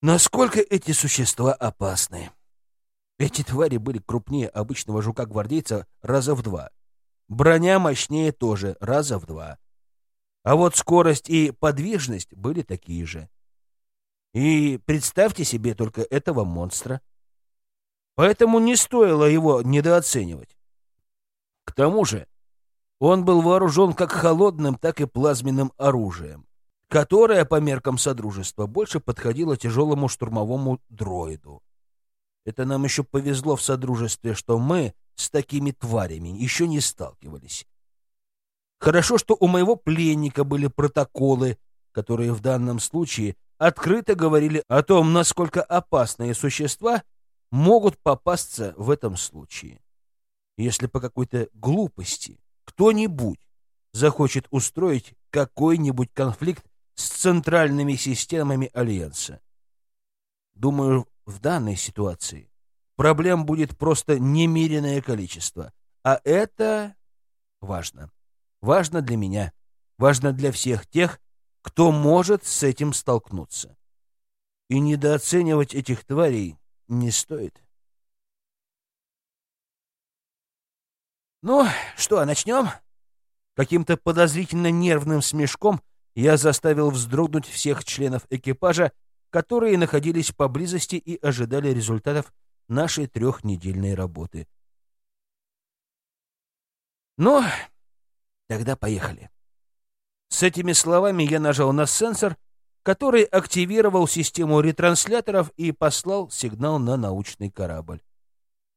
насколько эти существа опасны. Эти твари были крупнее обычного жука-гвардейца раза в два. Броня мощнее тоже раза в два. А вот скорость и подвижность были такие же. И представьте себе только этого монстра. Поэтому не стоило его недооценивать. К тому же он был вооружен как холодным, так и плазменным оружием, которое по меркам Содружества больше подходило тяжелому штурмовому дроиду. Это нам еще повезло в Содружестве, что мы с такими тварями еще не сталкивались. Хорошо, что у моего пленника были протоколы, которые в данном случае открыто говорили о том, насколько опасные существа могут попасться в этом случае. Если по какой-то глупости кто-нибудь захочет устроить какой-нибудь конфликт с центральными системами Альянса. Думаю, в данной ситуации проблем будет просто немеренное количество, а это важно. Важно для меня, важно для всех тех, кто может с этим столкнуться. И недооценивать этих тварей не стоит. «Ну, что, начнем?» Каким-то подозрительно нервным смешком я заставил вздрогнуть всех членов экипажа, которые находились поблизости и ожидали результатов нашей трехнедельной работы. «Ну, тогда поехали». С этими словами я нажал на сенсор, который активировал систему ретрансляторов и послал сигнал на научный корабль.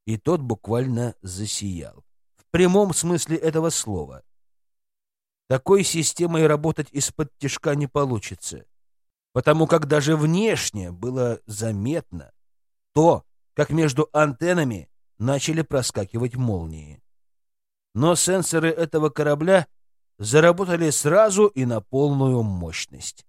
И тот буквально засиял. В прямом смысле этого слова. Такой системой работать из-под тяжка не получится, потому как даже внешне было заметно то, как между антеннами начали проскакивать молнии. Но сенсоры этого корабля заработали сразу и на полную мощность.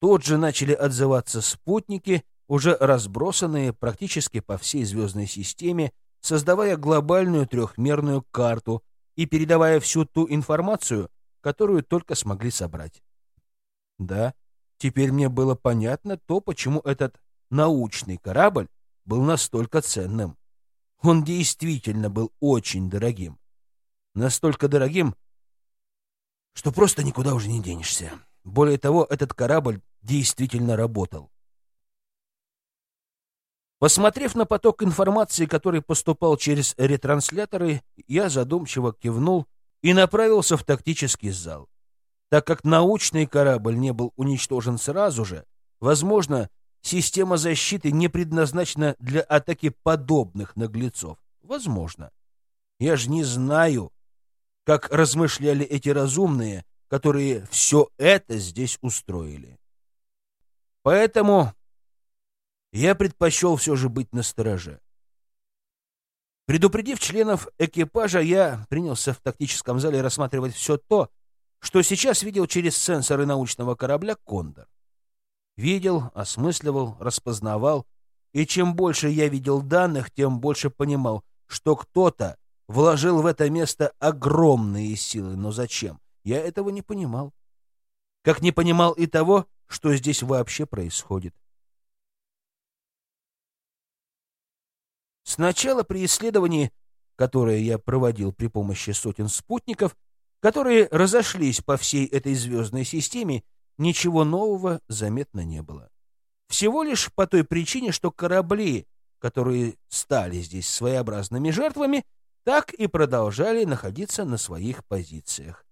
Тут же начали отзываться спутники, уже разбросанные практически по всей звездной системе, создавая глобальную трехмерную карту и передавая всю ту информацию, которую только смогли собрать. Да, теперь мне было понятно то, почему этот научный корабль был настолько ценным. Он действительно был очень дорогим. Настолько дорогим, что просто никуда уже не денешься. Более того, этот корабль действительно работал. Посмотрев на поток информации, который поступал через ретрансляторы, я задумчиво кивнул и направился в тактический зал. Так как научный корабль не был уничтожен сразу же, возможно, система защиты не предназначена для атаки подобных наглецов. Возможно. Я же не знаю, как размышляли эти разумные, которые все это здесь устроили. Поэтому я предпочел все же быть настороже. Предупредив членов экипажа, я принялся в тактическом зале рассматривать все то, что сейчас видел через сенсоры научного корабля «Кондор». Видел, осмысливал, распознавал, и чем больше я видел данных, тем больше понимал, что кто-то вложил в это место огромные силы, но зачем? Я этого не понимал. Как не понимал и того, что здесь вообще происходит. Сначала при исследовании, которое я проводил при помощи сотен спутников, которые разошлись по всей этой звездной системе, ничего нового заметно не было. Всего лишь по той причине, что корабли, которые стали здесь своеобразными жертвами, так и продолжали находиться на своих позициях.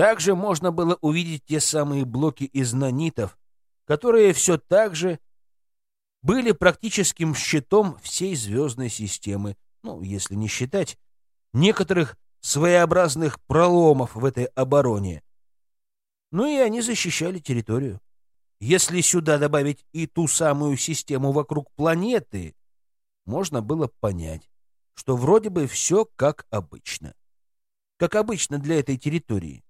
Также можно было увидеть те самые блоки из нанитов, которые все так же были практическим щитом всей звездной системы, ну, если не считать некоторых своеобразных проломов в этой обороне. Ну и они защищали территорию. Если сюда добавить и ту самую систему вокруг планеты, можно было понять, что вроде бы все как обычно. Как обычно для этой территории.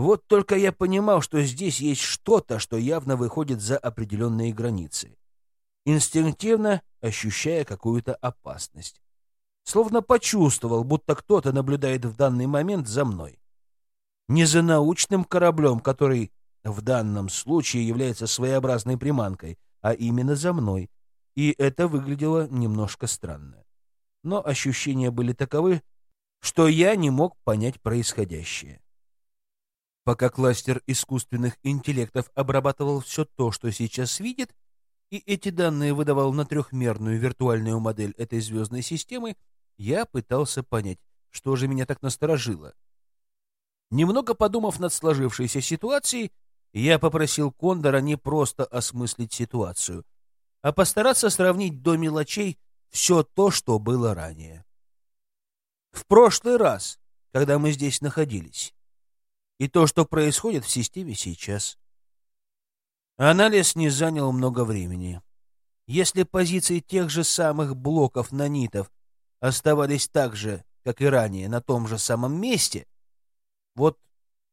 Вот только я понимал, что здесь есть что-то, что явно выходит за определенные границы. Инстинктивно ощущая какую-то опасность. Словно почувствовал, будто кто-то наблюдает в данный момент за мной. Не за научным кораблем, который в данном случае является своеобразной приманкой, а именно за мной. И это выглядело немножко странно. Но ощущения были таковы, что я не мог понять происходящее. Пока кластер искусственных интеллектов обрабатывал все то, что сейчас видит, и эти данные выдавал на трехмерную виртуальную модель этой звездной системы, я пытался понять, что же меня так насторожило. Немного подумав над сложившейся ситуацией, я попросил Кондора не просто осмыслить ситуацию, а постараться сравнить до мелочей все то, что было ранее. В прошлый раз, когда мы здесь находились, и то, что происходит в системе сейчас. Анализ не занял много времени. Если позиции тех же самых блоков нанитов оставались так же, как и ранее, на том же самом месте, вот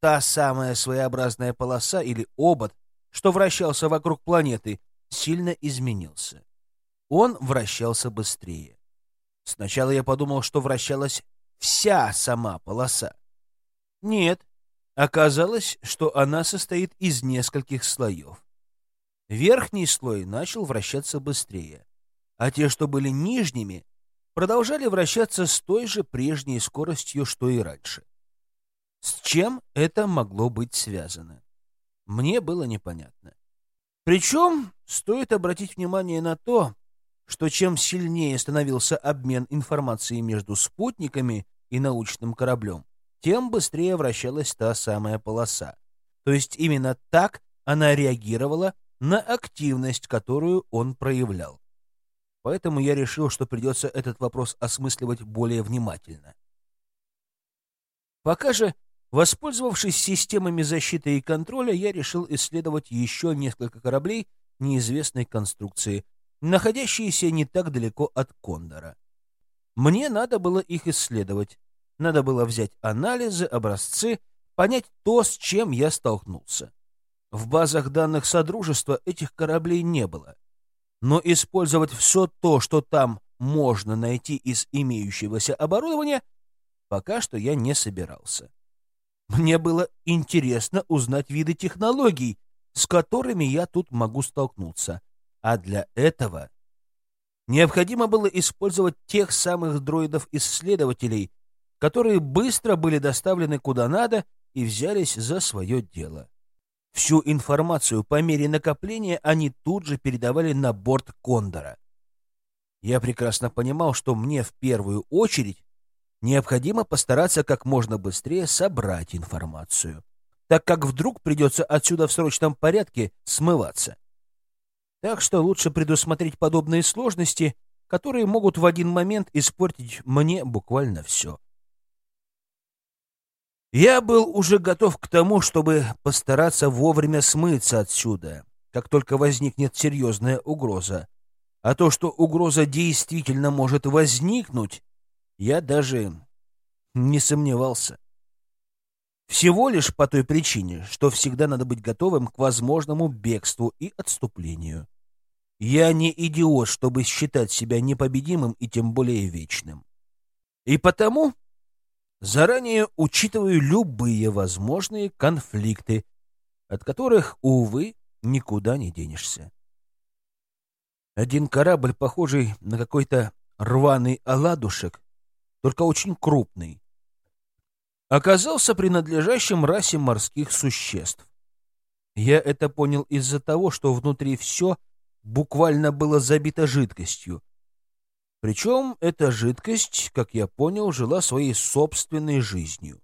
та самая своеобразная полоса или обод, что вращался вокруг планеты, сильно изменился. Он вращался быстрее. Сначала я подумал, что вращалась вся сама полоса. Нет, оказалось, что она состоит из нескольких слоев. Верхний слой начал вращаться быстрее, а те, что были нижними, продолжали вращаться с той же прежней скоростью, что и раньше. С чем это могло быть связано? Мне было непонятно. Причем стоит обратить внимание на то, что чем сильнее становился обмен информацией между спутниками и научным кораблем, тем быстрее вращалась та самая полоса. То есть именно так она реагировала на активность, которую он проявлял. Поэтому я решил, что придется этот вопрос осмысливать более внимательно. Пока же Воспользовавшись системами защиты и контроля, я решил исследовать еще несколько кораблей неизвестной конструкции, находящиеся не так далеко от Кондора. Мне надо было их исследовать. Надо было взять анализы, образцы, понять то, с чем я столкнулся. В базах данных Содружества этих кораблей не было. Но использовать все то, что там можно найти из имеющегося оборудования, пока что я не собирался. Мне было интересно узнать виды технологий, с которыми я тут могу столкнуться. А для этого необходимо было использовать тех самых дроидов-исследователей, которые быстро были доставлены куда надо и взялись за свое дело. Всю информацию по мере накопления они тут же передавали на борт Кондора. Я прекрасно понимал, что мне в первую очередь необходимо постараться как можно быстрее собрать информацию, так как вдруг придется отсюда в срочном порядке смываться. Так что лучше предусмотреть подобные сложности, которые могут в один момент испортить мне буквально все. Я был уже готов к тому, чтобы постараться вовремя смыться отсюда, как только возникнет серьезная угроза. А то, что угроза действительно может возникнуть, я даже не сомневался. Всего лишь по той причине, что всегда надо быть готовым к возможному бегству и отступлению. Я не идиот, чтобы считать себя непобедимым и тем более вечным. И потому заранее учитываю любые возможные конфликты, от которых, увы, никуда не денешься. Один корабль, похожий на какой-то рваный оладушек, только очень крупный, оказался принадлежащим расе морских существ. Я это понял из-за того, что внутри все буквально было забито жидкостью. Причем эта жидкость, как я понял, жила своей собственной жизнью.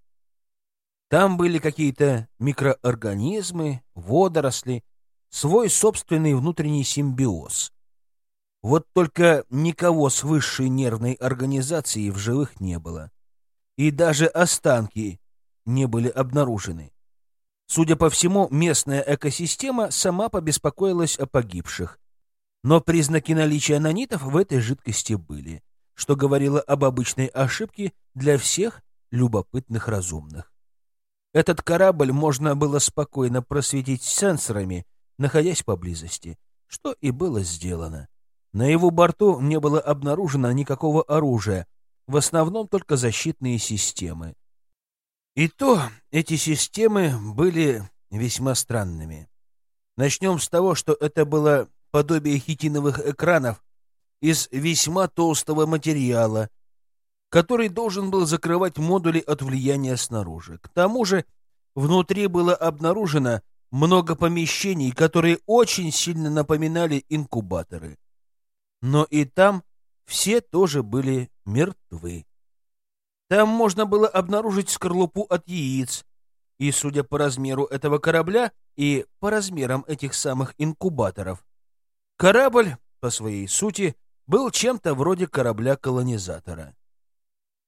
Там были какие-то микроорганизмы, водоросли, свой собственный внутренний симбиоз. Вот только никого с высшей нервной организацией в живых не было. И даже останки не были обнаружены. Судя по всему, местная экосистема сама побеспокоилась о погибших. Но признаки наличия нанитов в этой жидкости были, что говорило об обычной ошибке для всех любопытных разумных. Этот корабль можно было спокойно просветить сенсорами, находясь поблизости, что и было сделано. На его борту не было обнаружено никакого оружия, в основном только защитные системы. И то эти системы были весьма странными. Начнем с того, что это было подобие хитиновых экранов из весьма толстого материала, который должен был закрывать модули от влияния снаружи. К тому же внутри было обнаружено много помещений, которые очень сильно напоминали инкубаторы. Но и там все тоже были мертвы. Там можно было обнаружить скорлупу от яиц, и, судя по размеру этого корабля и по размерам этих самых инкубаторов, корабль, по своей сути, был чем-то вроде корабля-колонизатора.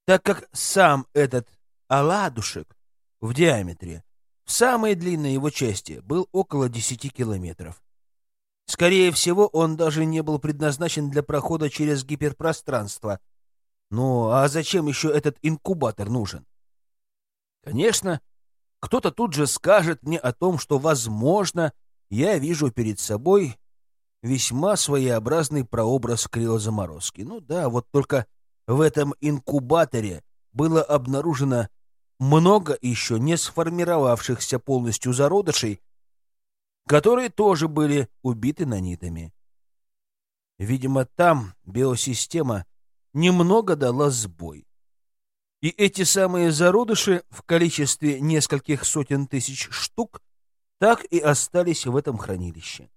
Так как сам этот оладушек в диаметре в самой длинной его части был около 10 километров. Скорее всего, он даже не был предназначен для прохода через гиперпространство. Ну, а зачем еще этот инкубатор нужен? Конечно, кто-то тут же скажет мне о том, что, возможно, я вижу перед собой весьма своеобразный прообраз криозаморозки. Ну да, вот только в этом инкубаторе было обнаружено много еще не сформировавшихся полностью зародышей, которые тоже были убиты нанитами. Видимо, там биосистема немного дала сбой. И эти самые зародыши в количестве нескольких сотен тысяч штук так и остались в этом хранилище.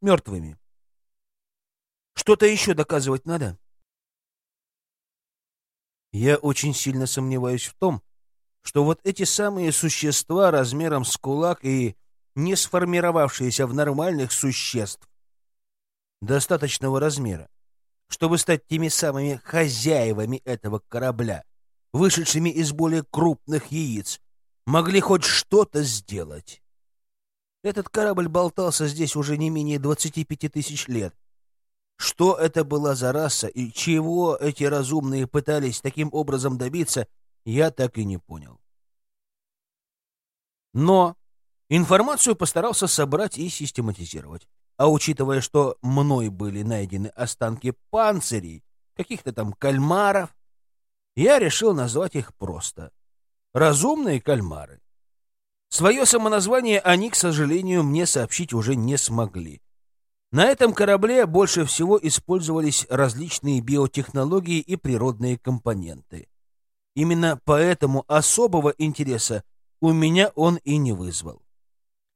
Мертвыми. Что-то еще доказывать надо? Я очень сильно сомневаюсь в том, что вот эти самые существа размером с кулак и не сформировавшиеся в нормальных существ достаточного размера, чтобы стать теми самыми хозяевами этого корабля, вышедшими из более крупных яиц, могли хоть что-то сделать. Этот корабль болтался здесь уже не менее 25 тысяч лет. Что это была за раса и чего эти разумные пытались таким образом добиться, я так и не понял. Но информацию постарался собрать и систематизировать. А учитывая, что мной были найдены останки панцирей, каких-то там кальмаров, я решил назвать их просто «разумные кальмары». Свое самоназвание они, к сожалению, мне сообщить уже не смогли. На этом корабле больше всего использовались различные биотехнологии и природные компоненты. Именно поэтому особого интереса у меня он и не вызвал.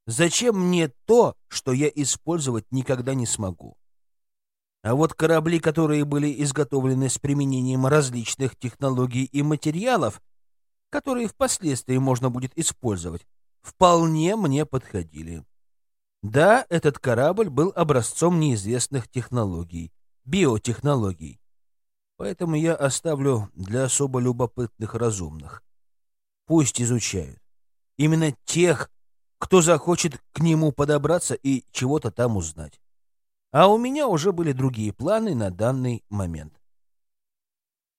Зачем мне то, что я использовать никогда не смогу? А вот корабли, которые были изготовлены с применением различных технологий и материалов, которые впоследствии можно будет использовать, вполне мне подходили. Да, этот корабль был образцом неизвестных технологий, биотехнологий. Поэтому я оставлю для особо любопытных разумных. Пусть изучают. Именно тех, кто захочет к нему подобраться и чего-то там узнать. А у меня уже были другие планы на данный момент.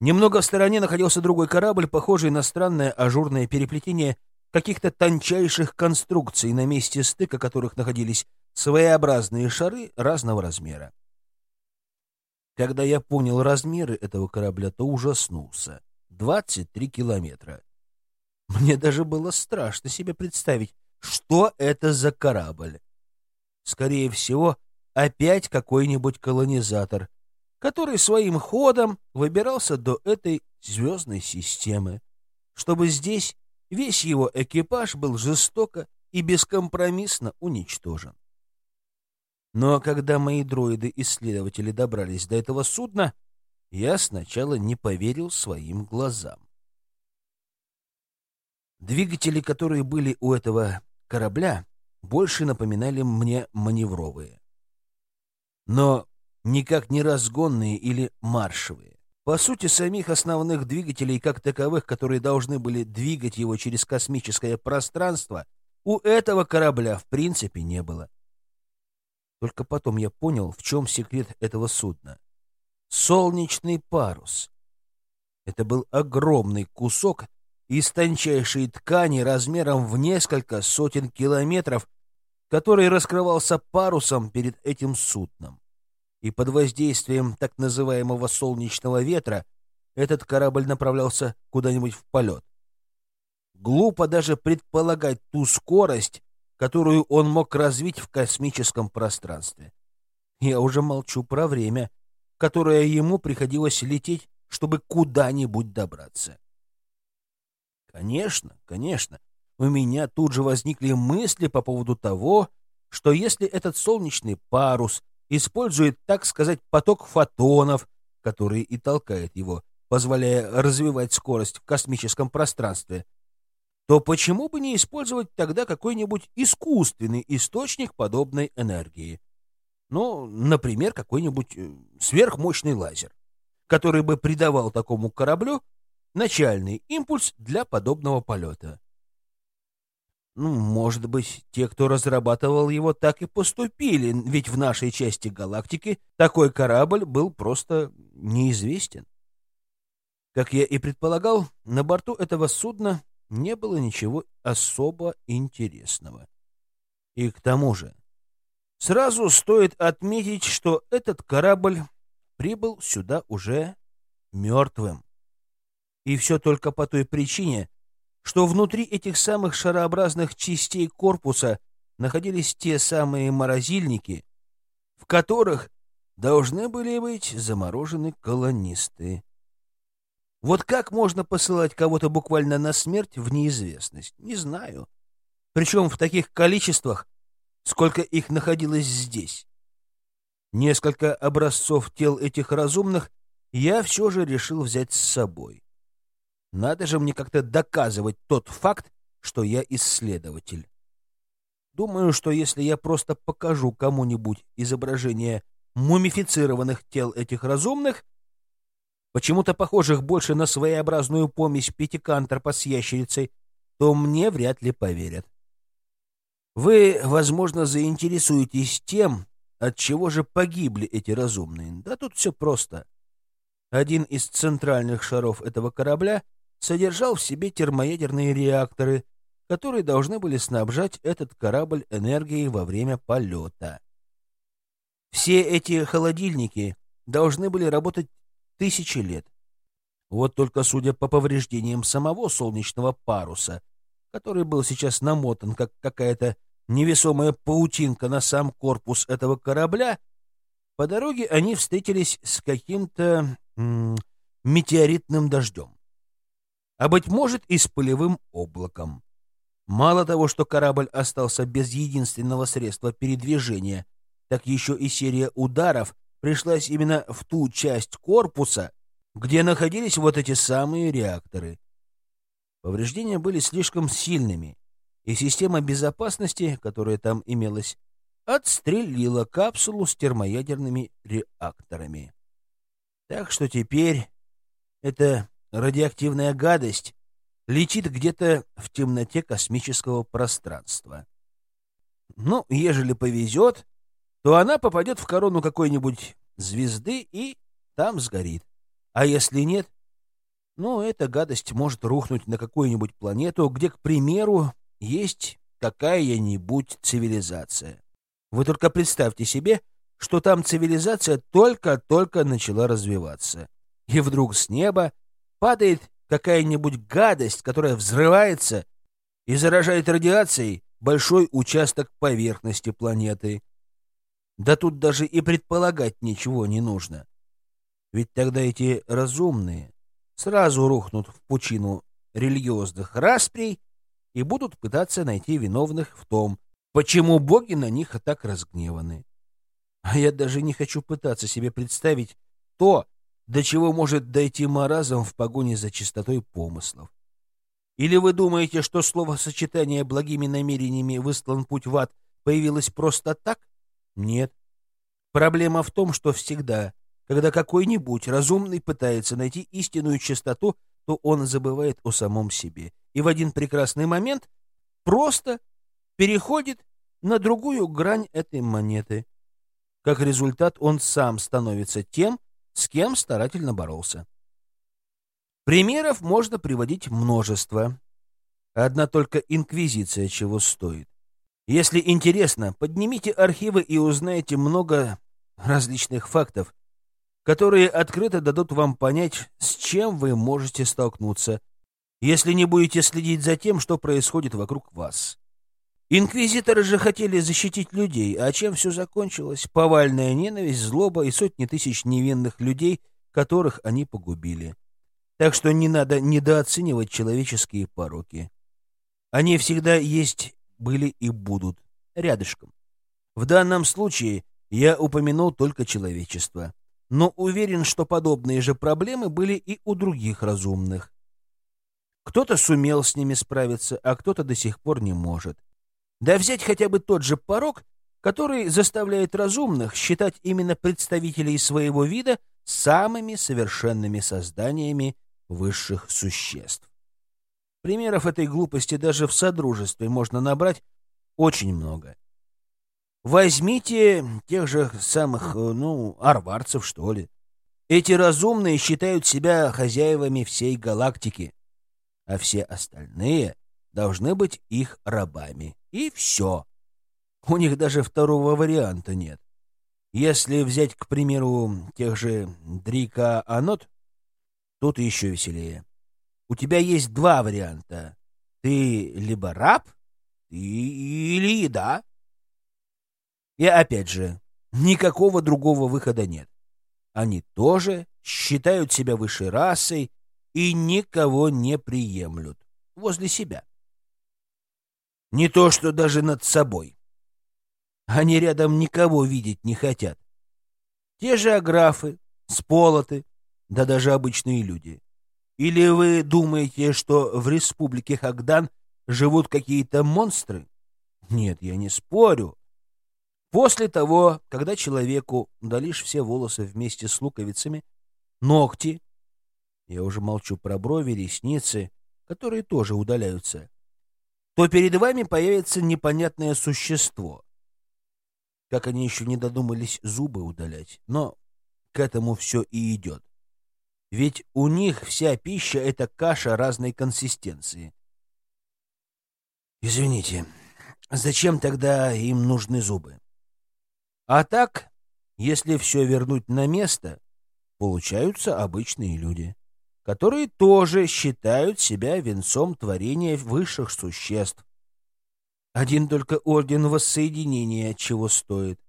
Немного в стороне находился другой корабль, похожий на странное ажурное переплетение каких-то тончайших конструкций, на месте стыка которых находились своеобразные шары разного размера. Когда я понял размеры этого корабля, то ужаснулся. 23 километра. Мне даже было страшно себе представить, что это за корабль. Скорее всего, опять какой-нибудь колонизатор, который своим ходом выбирался до этой звездной системы, чтобы здесь весь его экипаж был жестоко и бескомпромиссно уничтожен. Но когда мои дроиды-исследователи добрались до этого судна, я сначала не поверил своим глазам. Двигатели, которые были у этого корабля, больше напоминали мне маневровые. Но никак не разгонные или маршевые. По сути, самих основных двигателей как таковых, которые должны были двигать его через космическое пространство, у этого корабля в принципе не было. Только потом я понял, в чем секрет этого судна. Солнечный парус. Это был огромный кусок из тончайшей ткани размером в несколько сотен километров, который раскрывался парусом перед этим судном. И под воздействием так называемого солнечного ветра этот корабль направлялся куда-нибудь в полет. Глупо даже предполагать ту скорость, которую он мог развить в космическом пространстве. Я уже молчу про время, которое ему приходилось лететь, чтобы куда-нибудь добраться. Конечно, конечно, у меня тут же возникли мысли по поводу того, что если этот солнечный парус использует, так сказать, поток фотонов, который и толкает его, позволяя развивать скорость в космическом пространстве, то почему бы не использовать тогда какой-нибудь искусственный источник подобной энергии? Ну, например, какой-нибудь э, сверхмощный лазер, который бы придавал такому кораблю начальный импульс для подобного полета. Ну, может быть, те, кто разрабатывал его, так и поступили, ведь в нашей части галактики такой корабль был просто неизвестен. Как я и предполагал, на борту этого судна не было ничего особо интересного. И к тому же, сразу стоит отметить, что этот корабль прибыл сюда уже мертвым. И все только по той причине, что внутри этих самых шарообразных частей корпуса находились те самые морозильники, в которых должны были быть заморожены колонисты. Вот как можно посылать кого-то буквально на смерть в неизвестность? Не знаю. Причем в таких количествах, сколько их находилось здесь. Несколько образцов тел этих разумных я все же решил взять с собой. Надо же мне как-то доказывать тот факт, что я исследователь. Думаю, что если я просто покажу кому-нибудь изображение мумифицированных тел этих разумных, почему-то похожих больше на своеобразную помесь пятикантропа с ящерицей, то мне вряд ли поверят. Вы, возможно, заинтересуетесь тем, от чего же погибли эти разумные. Да тут все просто. Один из центральных шаров этого корабля содержал в себе термоядерные реакторы, которые должны были снабжать этот корабль энергией во время полета. Все эти холодильники должны были работать тысячи лет. Вот только судя по повреждениям самого солнечного паруса, который был сейчас намотан, как какая-то невесомая паутинка на сам корпус этого корабля, по дороге они встретились с каким-то метеоритным дождем. А, быть может, и с пылевым облаком. Мало того, что корабль остался без единственного средства передвижения, так еще и серия ударов пришлась именно в ту часть корпуса, где находились вот эти самые реакторы. Повреждения были слишком сильными, и система безопасности, которая там имелась, отстрелила капсулу с термоядерными реакторами. Так что теперь эта радиоактивная гадость летит где-то в темноте космического пространства. Ну, ежели повезет, то она попадет в корону какой-нибудь звезды и там сгорит. А если нет, ну, эта гадость может рухнуть на какую-нибудь планету, где, к примеру, есть какая-нибудь цивилизация. Вы только представьте себе, что там цивилизация только-только начала развиваться. И вдруг с неба падает какая-нибудь гадость, которая взрывается и заражает радиацией большой участок поверхности планеты. Да тут даже и предполагать ничего не нужно. Ведь тогда эти разумные сразу рухнут в пучину религиозных расприй и будут пытаться найти виновных в том, почему боги на них так разгневаны. А я даже не хочу пытаться себе представить то, до чего может дойти маразм в погоне за чистотой помыслов. Или вы думаете, что словосочетание «благими намерениями выслан путь в ад» появилось просто так? Нет. Проблема в том, что всегда, когда какой-нибудь разумный пытается найти истинную чистоту, то он забывает о самом себе и в один прекрасный момент просто переходит на другую грань этой монеты. Как результат, он сам становится тем, с кем старательно боролся. Примеров можно приводить множество. Одна только инквизиция чего стоит. Если интересно, поднимите архивы и узнаете много различных фактов, которые открыто дадут вам понять, с чем вы можете столкнуться, если не будете следить за тем, что происходит вокруг вас. Инквизиторы же хотели защитить людей, а чем все закончилось? Повальная ненависть, злоба и сотни тысяч невинных людей, которых они погубили. Так что не надо недооценивать человеческие пороки. Они всегда есть, были и будут, рядышком. В данном случае я упомянул только человечество, но уверен, что подобные же проблемы были и у других разумных. Кто-то сумел с ними справиться, а кто-то до сих пор не может. Да взять хотя бы тот же порог, который заставляет разумных считать именно представителей своего вида самыми совершенными созданиями высших существ. Примеров этой глупости даже в содружестве можно набрать очень много. Возьмите тех же самых, э, ну, арварцев, что ли. Эти разумные считают себя хозяевами всей галактики, а все остальные должны быть их рабами. И все. У них даже второго варианта нет. Если взять, к примеру, тех же Дрика Анот, тут еще веселее. У тебя есть два варианта. Ты либо раб, или еда. И опять же, никакого другого выхода нет. Они тоже считают себя высшей расой и никого не приемлют возле себя. Не то, что даже над собой. Они рядом никого видеть не хотят. Те же аграфы, сполоты, да даже обычные люди. Или вы думаете, что в республике Хагдан живут какие-то монстры? Нет, я не спорю. После того, когда человеку удалишь все волосы вместе с луковицами, ногти, я уже молчу про брови, ресницы, которые тоже удаляются, то перед вами появится непонятное существо. Как они еще не додумались зубы удалять, но к этому все и идет. Ведь у них вся пища — это каша разной консистенции. Извините, зачем тогда им нужны зубы? А так, если все вернуть на место, получаются обычные люди которые тоже считают себя венцом творения высших существ. Один только орден воссоединения чего стоит.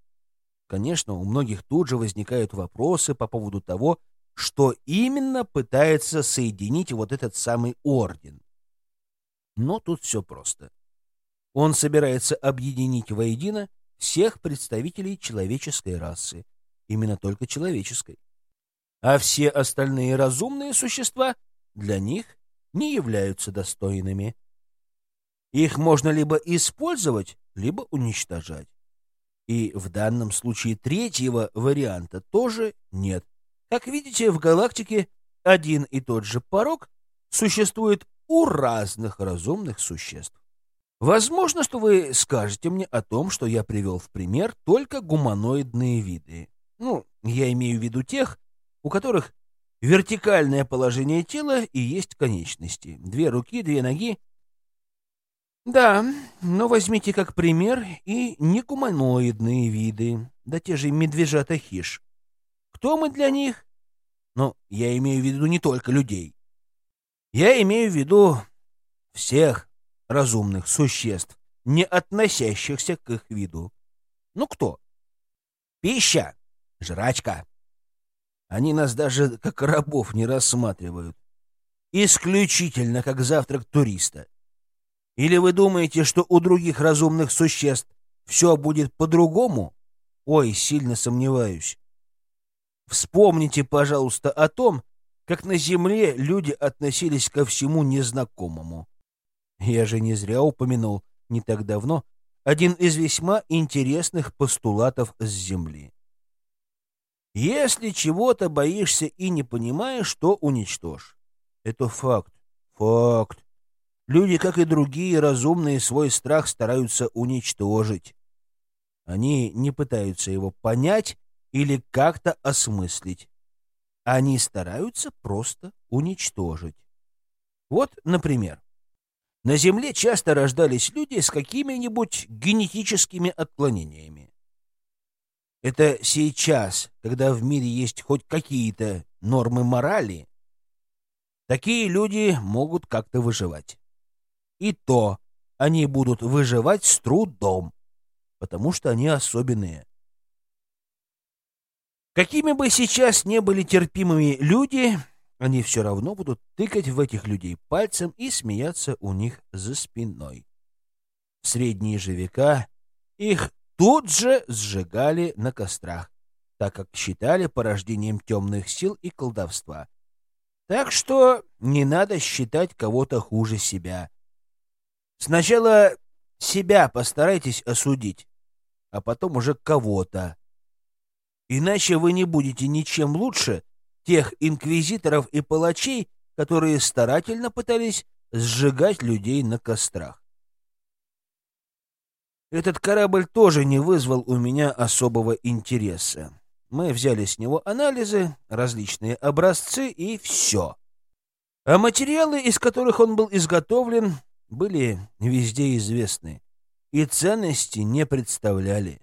Конечно, у многих тут же возникают вопросы по поводу того, что именно пытается соединить вот этот самый орден. Но тут все просто. Он собирается объединить воедино всех представителей человеческой расы. Именно только человеческой а все остальные разумные существа для них не являются достойными. Их можно либо использовать, либо уничтожать. И в данном случае третьего варианта тоже нет. Как видите, в галактике один и тот же порог существует у разных разумных существ. Возможно, что вы скажете мне о том, что я привел в пример только гуманоидные виды. Ну, я имею в виду тех, у которых вертикальное положение тела и есть конечности. Две руки, две ноги. Да, но возьмите как пример и некуманоидные виды, да те же медвежата-хиш. Кто мы для них? Ну, я имею в виду не только людей. Я имею в виду всех разумных существ, не относящихся к их виду. Ну кто? Пища, жрачка. Они нас даже как рабов не рассматривают. Исключительно как завтрак туриста. Или вы думаете, что у других разумных существ все будет по-другому? Ой, сильно сомневаюсь. Вспомните, пожалуйста, о том, как на Земле люди относились ко всему незнакомому. Я же не зря упомянул не так давно один из весьма интересных постулатов с Земли. Если чего-то боишься и не понимаешь, то уничтожь. Это факт. Факт. Люди, как и другие разумные, свой страх стараются уничтожить. Они не пытаются его понять или как-то осмыслить. Они стараются просто уничтожить. Вот, например, на Земле часто рождались люди с какими-нибудь генетическими отклонениями. Это сейчас, когда в мире есть хоть какие-то нормы морали, такие люди могут как-то выживать. И то они будут выживать с трудом, потому что они особенные. Какими бы сейчас не были терпимыми люди, они все равно будут тыкать в этих людей пальцем и смеяться у них за спиной. В средние же века их тут же сжигали на кострах, так как считали порождением темных сил и колдовства. Так что не надо считать кого-то хуже себя. Сначала себя постарайтесь осудить, а потом уже кого-то. Иначе вы не будете ничем лучше тех инквизиторов и палачей, которые старательно пытались сжигать людей на кострах. Этот корабль тоже не вызвал у меня особого интереса. Мы взяли с него анализы, различные образцы и все. А материалы, из которых он был изготовлен, были везде известны и ценности не представляли.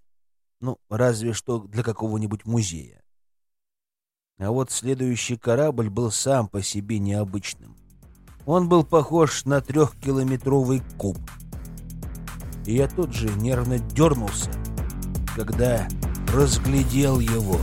Ну, разве что для какого-нибудь музея. А вот следующий корабль был сам по себе необычным. Он был похож на трехкилометровый куб. И я тут же нервно дернулся, когда разглядел его.